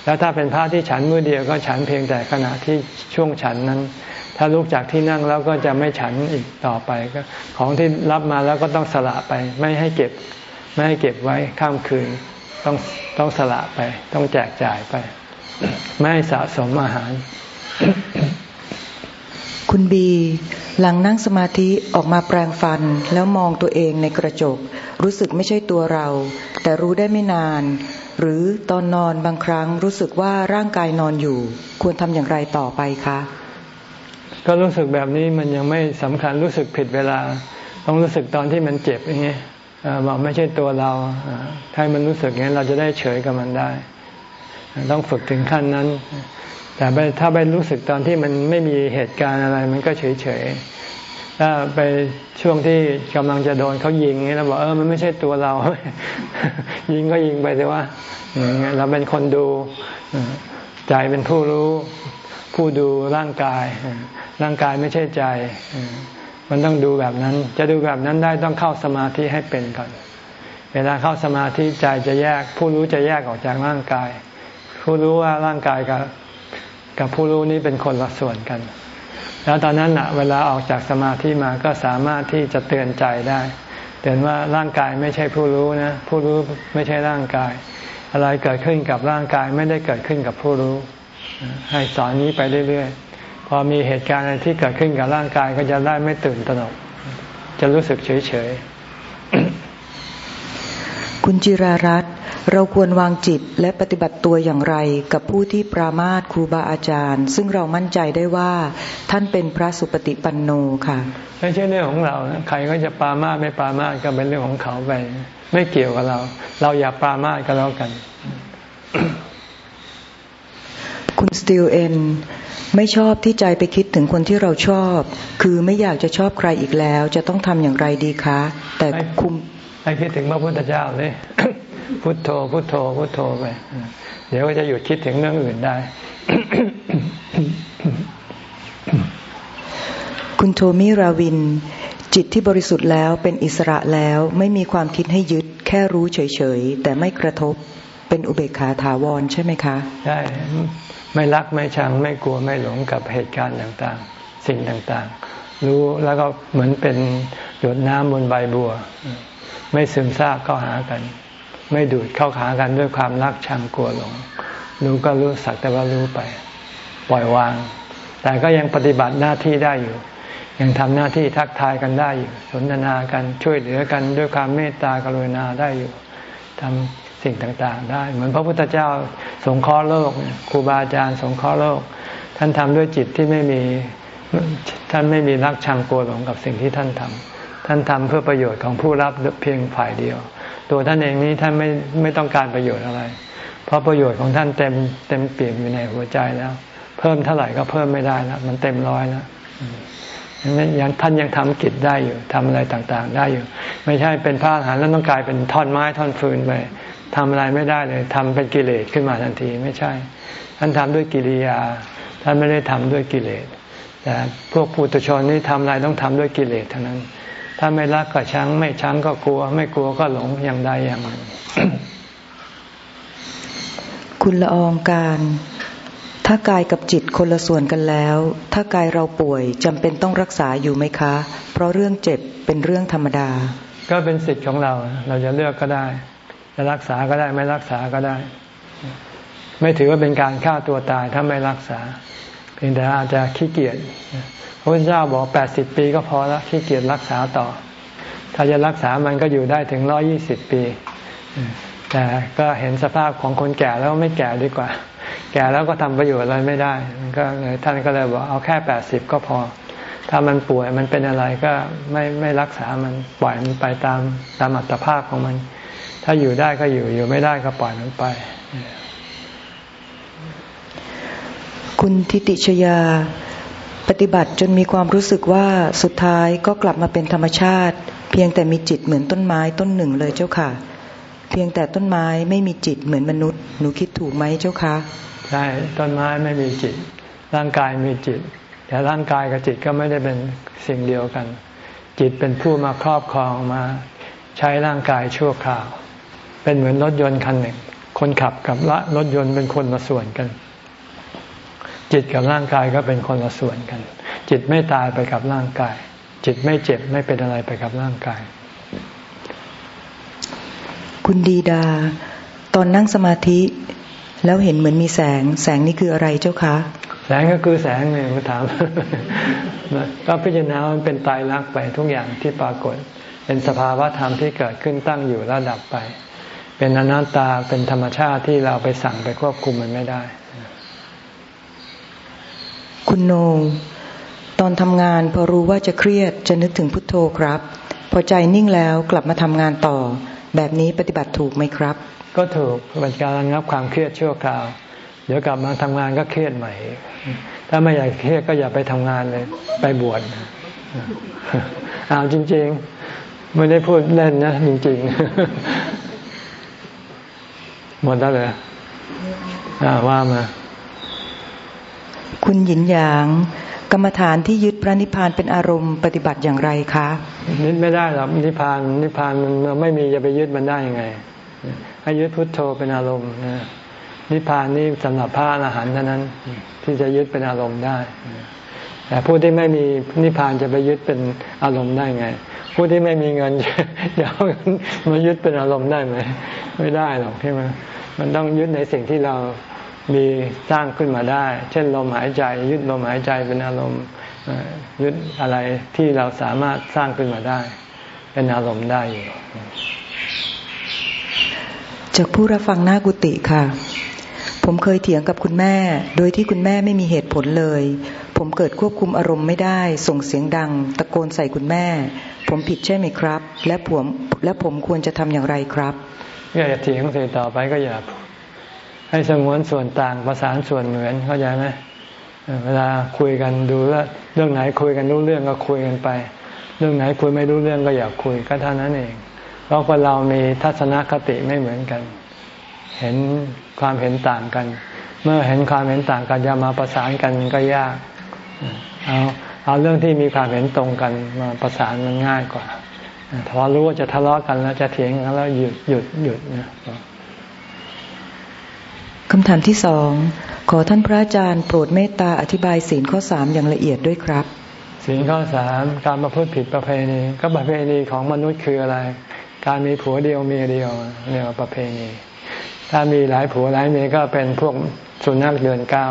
แล้วถ้าเป็นพระที่ฉันมือเดียวก็ฉันเพียงแต่ขณะที่ช่วงฉันนั้น ถ้าลุกจากที่นั่งแล้วก็จะไม่ฉันอีกต่อไปก็ของที่รับมาแล้วก็ต้องสละไป ไม่ให้เก็บไม่ให้เก็บไว้ข้ามคืนต้องต้องสละไป ต้องแจกจ่ายไป ไม่ให้สะสมอาหาร คุณบี หลังนั่งสมาธิออกมาแปลงฟันแล้วมองตัวเองในกระจก รู้สึกไม่ใช่ตัวเรา แต่รู้ได้ไม่นาน หรือตอนนอนบางครั้งรู้สึกว่าร่างกายนอนอยู่ ควรทำอย่างไรต่อไปคะก็รู้สึกแบบนี้มันยังไม่สำคัญรู้สึกผิดเวลา ต้องรู้สึกตอนที่มันเจ็บอย่างเงี้ยบอกไม่ใช่ตัวเราถ้ามันรู้สึกอย่างนี้เราจะได้เฉยกับมันได้ ต้องฝึกถึงขั้นนั้น แต่ถ้าไปรู้สึกตอนที่มันไม่มีเหตุการณ์อะไร มันก็เฉยเฉย ถ้าไปช่วงที่กำลังจะโดนเขายิงนี้เราบอกเออมันไม่ใช่ตัวเรา ยิงก็ยิงไปแต่ว่าเราเป็นคนดูใจเป็นผู้รู้ ผู้ดูร่างกาย ร่างกายไม่ใช่ใจ มันต้องดูแบบนั้น จะดูแบบนั้นได้ต้องเข้าสมาธิให้เป็นก่อน เวลาเข้าสมาธิใจจะแยก ผู้รู้จะแยกออกจากร่างกาย ผู้รู้ว่าร่างกายกับกับผู้รู้นี้เป็นคนละส่วนกัน แล้วตอนนั้นอะเวลาออกจากสมาธิมาก็สามารถที่จะเตือนใจได้เตือนว่าร่างกายไม่ใช่ผู้รู้นะ ผู้รู้ไม่ใช่ร่างกาย อะไรเกิดขึ้นกับร่างกายไม่ได้เกิดขึ้นกับผู้รู้ ให้สอนนี้ไปเรื่อยๆ พอมีเหตุการณ์อะไรที่เกิดขึ้นกับร่างกายก็จะได้ไม่ตื่นตระหนก จะรู้สึกเฉยๆ คุณจิรารัตน เราควรวางจิตและปฏิบัติตัวอย่างไร กับผู้ที่ปรามาสครูบาอาจารย์ ซึ่งเรามั่นใจได้ว่าท่านเป็นพระสุปฏิปันโนค่ะ ไม่ใช่เรื่องของเราใครก็จะปรามาสไม่ปรามาสก็เป็นเรื่องของเขาไป ไม่เกี่ยวกับเรา เราอย่าปรามาสก็แล้วกัน คุณสตีลเอ็นไม่ชอบที่ใจไปคิดถึงคนที่เราชอบ คือไม่อยากจะชอบใครอีกแล้ว จะต้องทำอย่างไรดีคะ แต่คุมให้คิดถึงพระพุทธเจ้าเลย พุทโธพุทโธพุทโธไปเดี๋ยวก็จะหยุดคิดถึงเรื่องอื่นได้ คุณโทมิราวิน จิตที่บริสุทธิ์แล้วเป็นอิสระแล้วไม่มีความคิดให้ยึด แค่รู้เฉยๆ แต่ไม่กระทบเป็นอุเบกขาถาวรใช่ไหมคะใช่ไม่รักไม่ชังไม่กลัวไม่หลงกับเหตุการณ์ต่างๆ สิ่งต่างๆ รู้แล้วก็เหมือนเป็นหยดน้ำบนใบบัว ไม่ซึมซาบเข้าหากัน ไม่ดูดเข้าหากันด้วยความรักชังกลัวหลง รู้ก็รู้สักแต่ว่ารู้ไป ปล่อยวาง แต่ก็ยังปฏิบัติหน้าที่ได้อยู่ ยังทำหน้าที่ทักทายกันได้อยู่ สนทนากันช่วยเหลือกันด้วยความเมตตากรุณาได้อยู่ทำสิ่งต่างๆ ได้ เหมือนพระพุทธเจ้าสงเคราะห์โลกครูบาอาจารย์สงเคราะห์โลก ท่านทำด้วยจิตที่ไม่มีท่านไม่มีรักชังกลัวหลงกับสิ่งที่ท่านทำท่านทำเพื่อประโยชน์ของผู้รับเพียงฝ่ายเดียว ตัวท่านเองนี้ท่านไม่ไม่ต้องการประโยชน์อะไร เพราะประโยชน์ของท่านเต็มเต็มเปี่ยมอยู่ในหัวใจแล้ว เพิ่มเท่าไหร่ก็เพิ่มไม่ได้แล้วมันเต็มร้อยแล้วยังท่านยังทำกิจได้อยู่ทำอะไรต่างๆ ได้อยู่ ไม่ใช่เป็นพระอรหันต์แล้วต้องกลายเป็นท่อนไม้ท่อนฟืนไปทำอะไรไม่ได้เลยทำเป็นกิเลสขึ้นมาทันทีไม่ใช่ ท่านทำด้วยกิริยา ท่านไม่ได้ทำด้วยกิเลสแต่พวกปุถุชนนี่ทำอะไรต้องทำด้วยกิเลสเท่านั้น ถ้าไม่รักก็ชัง ไม่ชังก็กลัว ไม่กลัวก็หลงอย่างใดอย่างหนึ่งคุณละอองการ ถ้ากายกับจิตคนละส่วนกันแล้ว ถ้ากายเราป่วยจำเป็นต้องรักษาอยู่ไหมคะ เพราะเรื่องเจ็บเป็นเรื่องธรรมดา ก็เป็นสิทธิ์ของเรา เราจะเลือกก็ได้ จะรักษาก็ได้ ไม่รักษาก็ได้ ไม่ถือว่าเป็นการฆ่าตัวตายถ้าไม่รักษา เพียงแต่อาจจะขี้เกียจพ ระพุทธเจ้าบอกแปดสิบปีก็พอแล้วขี้เกียจรักษาต่อ ถ้าจะรักษามันก็อยู่ได้ถึงร้อยี่สิบปี แต่ก็เห็นสภาพของคนแก่แล้วไม่แก่ดีกว่า แก่แล้วก็ทำประโยชน์อะไรไม่ได้ ก็เลยท่านก็เลยบอกเอาแค่แปดสิบก็พอ ถ้ามันป่วยมันเป็นอะไรก็ไม่ไม่รักษามันปล่อยมันไปตามตามอัตภาพของมัน ถ้าอยู่ได้ก็อยู่อยู่ไม่ได้ก็ปล่อยมันไป คุณทิติชยา ปฏิบัติจนมีความรู้สึกว่าสุดท้ายก็กลับมาเป็นธรรมชาติ เพียงแต่มีจิตเหมือนต้นไม้ต้นหนึ่งเลยเจ้าค่ะ เพียงแต่ต้นไม้ไม่มีจิตเหมือนมนุษย์หนูคิดถูกไหมเจ้าคะใช่ต้นไม้ไม่มีจิต ร่างกายมีจิต แต่ร่างกายกับจิตก็ไม่ได้เป็นสิ่งเดียวกัน จิตเป็นผู้มาครอบครองมา ใช้ร่างกายชั่วคราว เป็นเหมือนรถยนต์คันหนึ่ง คนขับกับละรถยนต์เป็นคนละส่วนกัน จิตกับร่างกายก็เป็นคนละส่วนกัน จิตไม่ตายไปกับร่างกาย จิตไม่เจ็บไม่เป็นอะไรไปกับร่างกาย คุณดีดา ตอนนั่งสมาธิ แล้วเห็นเหมือนมีแสง แสงนี่คืออะไรเจ้าคะ แสงก็คือแสงเนี่ยมาถาม ก็พิจารณามันเป็นตายรักไปทุกอย่างที่ปรากฏ เป็นสภาวะธรรมที่เกิดขึ้นตั้งอยู่แล้วดับไป เป็นอนัตตาเป็นธรรมชาติที่เราไปสั่งไปควบคุมมันไม่ได้ คุณโนงตอนทำงานพอรู้ว่าจะเครียดจะนึกถึงพุทโธครับ พอใจนิ่งแล้วกลับมาทำงานต่อ แบบนี้ปฏิบัติถูกไหมครับ ก็ถูกเป็นการระงับความเครียดชั่วคราว เดี๋ยวกลับมาทำงานก็เครียดใหม่ ถ้าไม่อยากเครียดก็อย่าไปทำงานเลยไปบวชเอาจริง ๆ ไม่ได้พูดเล่นนะ จริง ๆ หมดแล้วเลยว่ามา คุณหยินหยาง กรรมฐานที่ยึดพระนิพพานเป็นอารมณ์ปฏิบัติอย่างไรคะยึดไม่ได้หรอกนิพพานนิพพานมันไม่มีจะไปยึดมันได้ยังไงให้ยึดพุทโธเป็นอารมณ์นะนิพพานนี่สำหรับพระอรหันต์เท่านั้น ที่จะยึดเป็นอารมณ์ได้ แต่ผู้ที่ไม่มีนิพพานจะไปยึดเป็นอารมณ์ได้ไง ผู้ที่ไม่มีเงินจะเอามายึดเป็นอารมณ์ได้ไหมไม่ได้หรอกใช่ไหมมันต้องยึดในสิ่งที่เรา มีสร้างขึ้นมาได้ เช่นลมหายใจ ยึดลมหายใจเป็นอารมณ์ยึดอะไรที่เราสามารถสร้างขึ้นมาได้ เป็นอารมณ์ได้อยู่จากผู้รับฟังหน้ากุฏิค่ะ ผมเคยเถียงกับคุณแม่ โดยที่คุณแม่ไม่มีเหตุผลเลย ผมเกิดควบคุมอารมณ์ไม่ได้ ส่งเสียงดัง ตะโกนใส่คุณแม่ ผมผิดใช่ไหมครับ และผมและผมควรจะทำอย่างไรครับอย่าเถียงเสียต่อไปก็อย่า ให้สงวนส่วนต่างประสานส่วนเหมือนเข้าใจไหมเวลาคุยกันดูว่าเรื่องไหนคุยกันรู้เรื่องก็คุยกันไป เรื่องไหนคุยไม่รู้เรื่องก็อย่าคุยก็เท่านั้นเอง เพราะคนเรามีทัศนคติไม่เหมือนกัน เห็นความเห็นต่างกัน เมื่อเห็นความเห็นต่างกันจะมาประสานกันก็ยากเอาเอาเรื่องที่มีความเห็นตรงกันมาประสานมันง่ายกว่าพอรู้ว่าจะทะเลาะกันแล้วจะเถียงกันแล้วหยุดหยุดหยุดนะ คำถามที่สอง ขอท่านพระอาจารย์โปรดเมตตาอธิบายศีลข้อสามอย่างละเอียดด้วยครับ ศีลข้อสามการมาพูดผิดประเพณีก็ประเพณีของมนุษย์คืออะไร การมีผัวเดียวเมียเดียวเนี่ยประเพณี ถ้ามีหลายผัวหลายเมียก็เป็นพวกสุนัขเดือนเก้า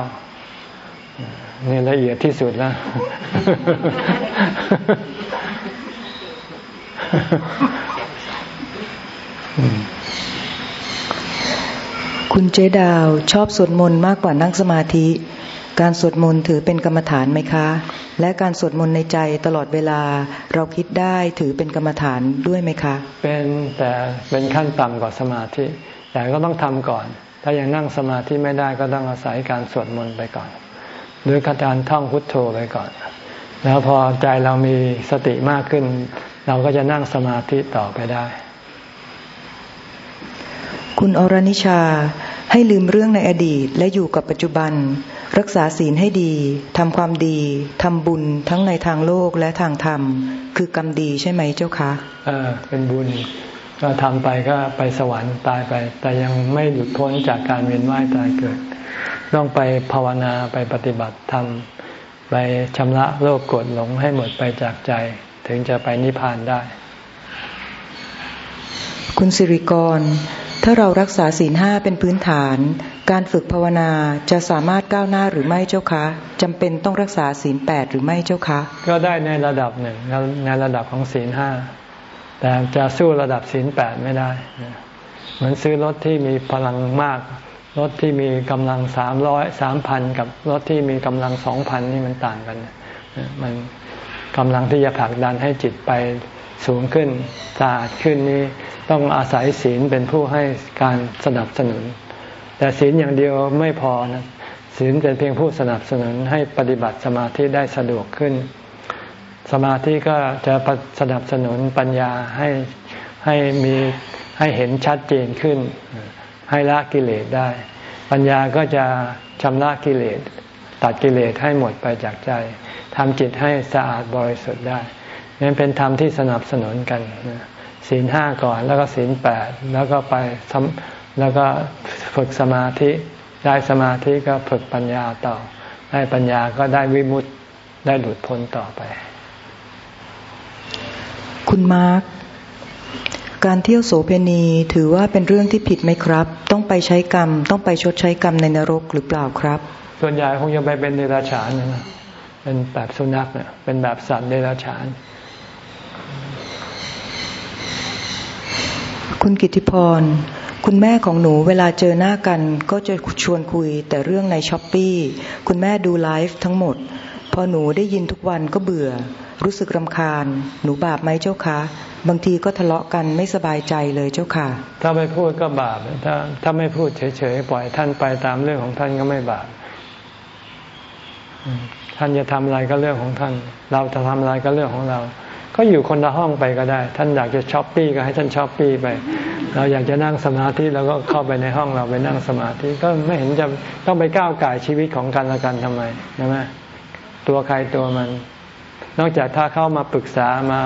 นี่ละเอียดที่สุดแล้ว คุณเจดาวชอบสวดมนต์มากกว่านั่งสมาธิ การสวดมนต์ถือเป็นกรรมฐานไหมคะ และการสวดมนต์ในใจตลอดเวลาเราคิดได้ถือเป็นกรรมฐานด้วยไหมคะ เป็นแต่เป็นขั้นต่ำกว่าสมาธิ แต่ก็ต้องทำก่อน ถ้ายังนั่งสมาธิไม่ได้ก็ต้องอาศัยการสวดมนต์ไปก่อนหรือการท่องพุทโธไปก่อน แล้วพอใจเรามีสติมากขึ้น เราก็จะนั่งสมาธิต่อไปได้ คุณอรนิชาให้ลืมเรื่องในอดีตและอยู่กับปัจจุบัน รักษาศีลให้ดีทำความดีทำบุญทั้งในทางโลกและทางธรรม คือกรรมดีใช่ไหมเจ้าคะเออเป็นบุญก็ทำไปก็ไปสวรรค์ตายไป แต่ยังไม่หลุดพ้นจากการเวียนว่ายตายเกิด ต้องไปภาวนาไปปฏิบัติธรรมไปชำระโลกกดหลงให้หมดไปจากใจ ถึงจะไปนิพพานได้ คุณสิริกร ถ้าเรารักษาศีลห้าเป็นพื้นฐาน การฝึกภาวนาจะสามารถก้าวหน้าหรือไม่เจ้าคะจำเป็นต้องรักษาศีลแปดหรือไม่เจ้าคะ ก็ได้ในระดับหนึ่งในระดับของศีลห้าแต่จะสู้ระดับศีลแปดไม่ได้ เหมือนซื้อรถที่มีพลังมาก รถที่มีกำลังสามร้อยสามพันกับรถที่มีกำลังสองพันนี่มันต่างกัน มันกำลังที่จะผลักดันให้จิตไปสูงขึ้นสะอาดขึ้นนี้ ต้องอาศัยศีลเป็นผู้ให้การสนับสนุน แต่ศีลอย่างเดียวไม่พอนะศีลเป็นเพียงผู้สนับสนุนให้ปฏิบัติสมาธิได้สะดวกขึ้น สมาธิก็จะสนับสนุนปัญญาให้ให้มีให้เห็นชัดเจนขึ้น ให้ละกิเลสได้ ปัญญาก็จะชำระกิเลสตัดกิเลสให้หมดไปจากใจทำจิตให้สะอาดบริสุทธิ์ได้นี่นเป็นธรรมที่สนับสนุนกัน ศีลห้าก่อนแล้วก็ศีลแปดแล้วก็ไปแล้วก็ฝึกสมาธิได้สมาธิก็ฝึกปัญญาต่อ ได้ปัญญาก็ได้วิมุตติได้หลุดพ้นต่อไป คุณมาร์คการเที่ยวโสเพณีถือว่าเป็นเรื่องที่ผิดไหมครับ ต้องไปใช้กรรม ต้องไปชดใช้กรรมในนรกหรือเปล่าครับ ส่วนใหญ่คงจะไปเป็นเดรัจฉานนะเป็นแบบสุนัขเนี่ยเป็นแบบสัตว์เดรัจฉาน คุณกิติพร คุณแม่ของหนูเวลาเจอหน้ากันก็จะชวนคุยแต่เรื่องในช้อปปี้คุณแม่ดูไลฟ์ทั้งหมด พอหนูได้ยินทุกวันก็เบื่อ รู้สึกรำคาญ หนูบาปไหมเจ้าคะ บางทีก็ทะเลาะกันไม่สบายใจเลยเจ้าค่ะ ถ้าไม่พูดก็บาปถ้าถ้าไม่พูดเฉยๆปล่อยท่านไปตามเรื่องของท่านก็ไม่บาปท่านจะทำอะไรก็เรื่องของท่าน เราจะทำอะไรก็เรื่องของเรา ก็อยู่คนละห้องไปก็ได้ ท่านอยากจะช้อปปิ้งก็ให้ท่านช้อปปิ้งไป เราอยากจะนั่งสมาธิเราก็เข้าไปในห้องเราไปนั่งสมาธิก็ไม่เห็นจะต้องไปก้าวก่ายชีวิตของกันและกันทำไมใช่ไหมตัวใครตัวมัน นอกจากถ้าเข้ามาปรึกษามา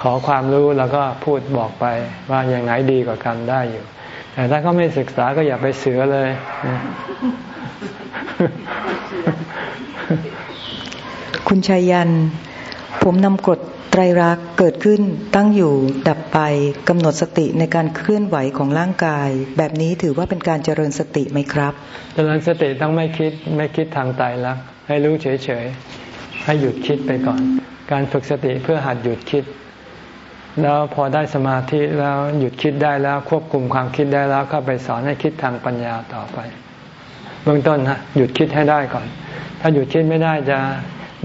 ขอความรู้แล้วก็พูดบอกไปว่าอย่างไหนดีกว่ากันได้อยู่ แต่ถ้าเขาไม่ปรึกษาก็อย่าไปเสือกเลยคุณชัยยัน ผมนำกฎ รรักเกิดขึ้นตั้งอยู่ ดับไปกำหนดสติในการเคลื่อนไหวของร่างกาย แบบนี้ถือว่าเป็นการเจริญสติไหมครับ เจริญสติต้องไม่คิดไม่คิดทางไตรลักษณ์ให้รู้เฉยๆให้หยุดคิดไปก่อน การฝึกสติเพื่อหัดหยุดคิด แล้วพอได้สมาธิแล้วหยุดคิดได้แล้วควบคุมความคิดได้แล้วก็ไปสอนให้คิดทางปัญญาต่อไป เบื้องต้นฮะหยุดคิดให้ได้ก่อน ถ้าหยุดคิดไม่ได้จะ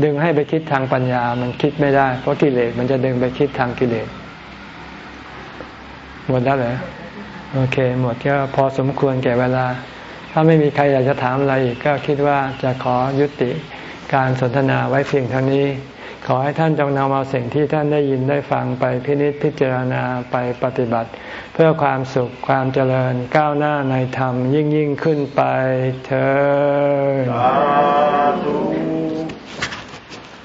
ดึงให้ไปคิดทางปัญญา มันคิดไม่ได้ เพราะกิเลสมันจะดึงไปคิดทางกิเลสหมดแล้วเหรอโอเค หมดก็พอสมควรแก่เวลา ถ้าไม่มีใครอยากจะถามอะไรอีกก็คิดว่าจะขอยุติการสนทนาไว้เพียงเท่านี้ ขอให้ท่านจงนำเอาสิ่งที่ท่านได้ยินได้ฟังไปพินิจพิจารณาไปปฏิบัติ เพื่อความสุขความเจริญก้าวหน้าในธรรมยิ่งยิ่งขึ้นไปเธอ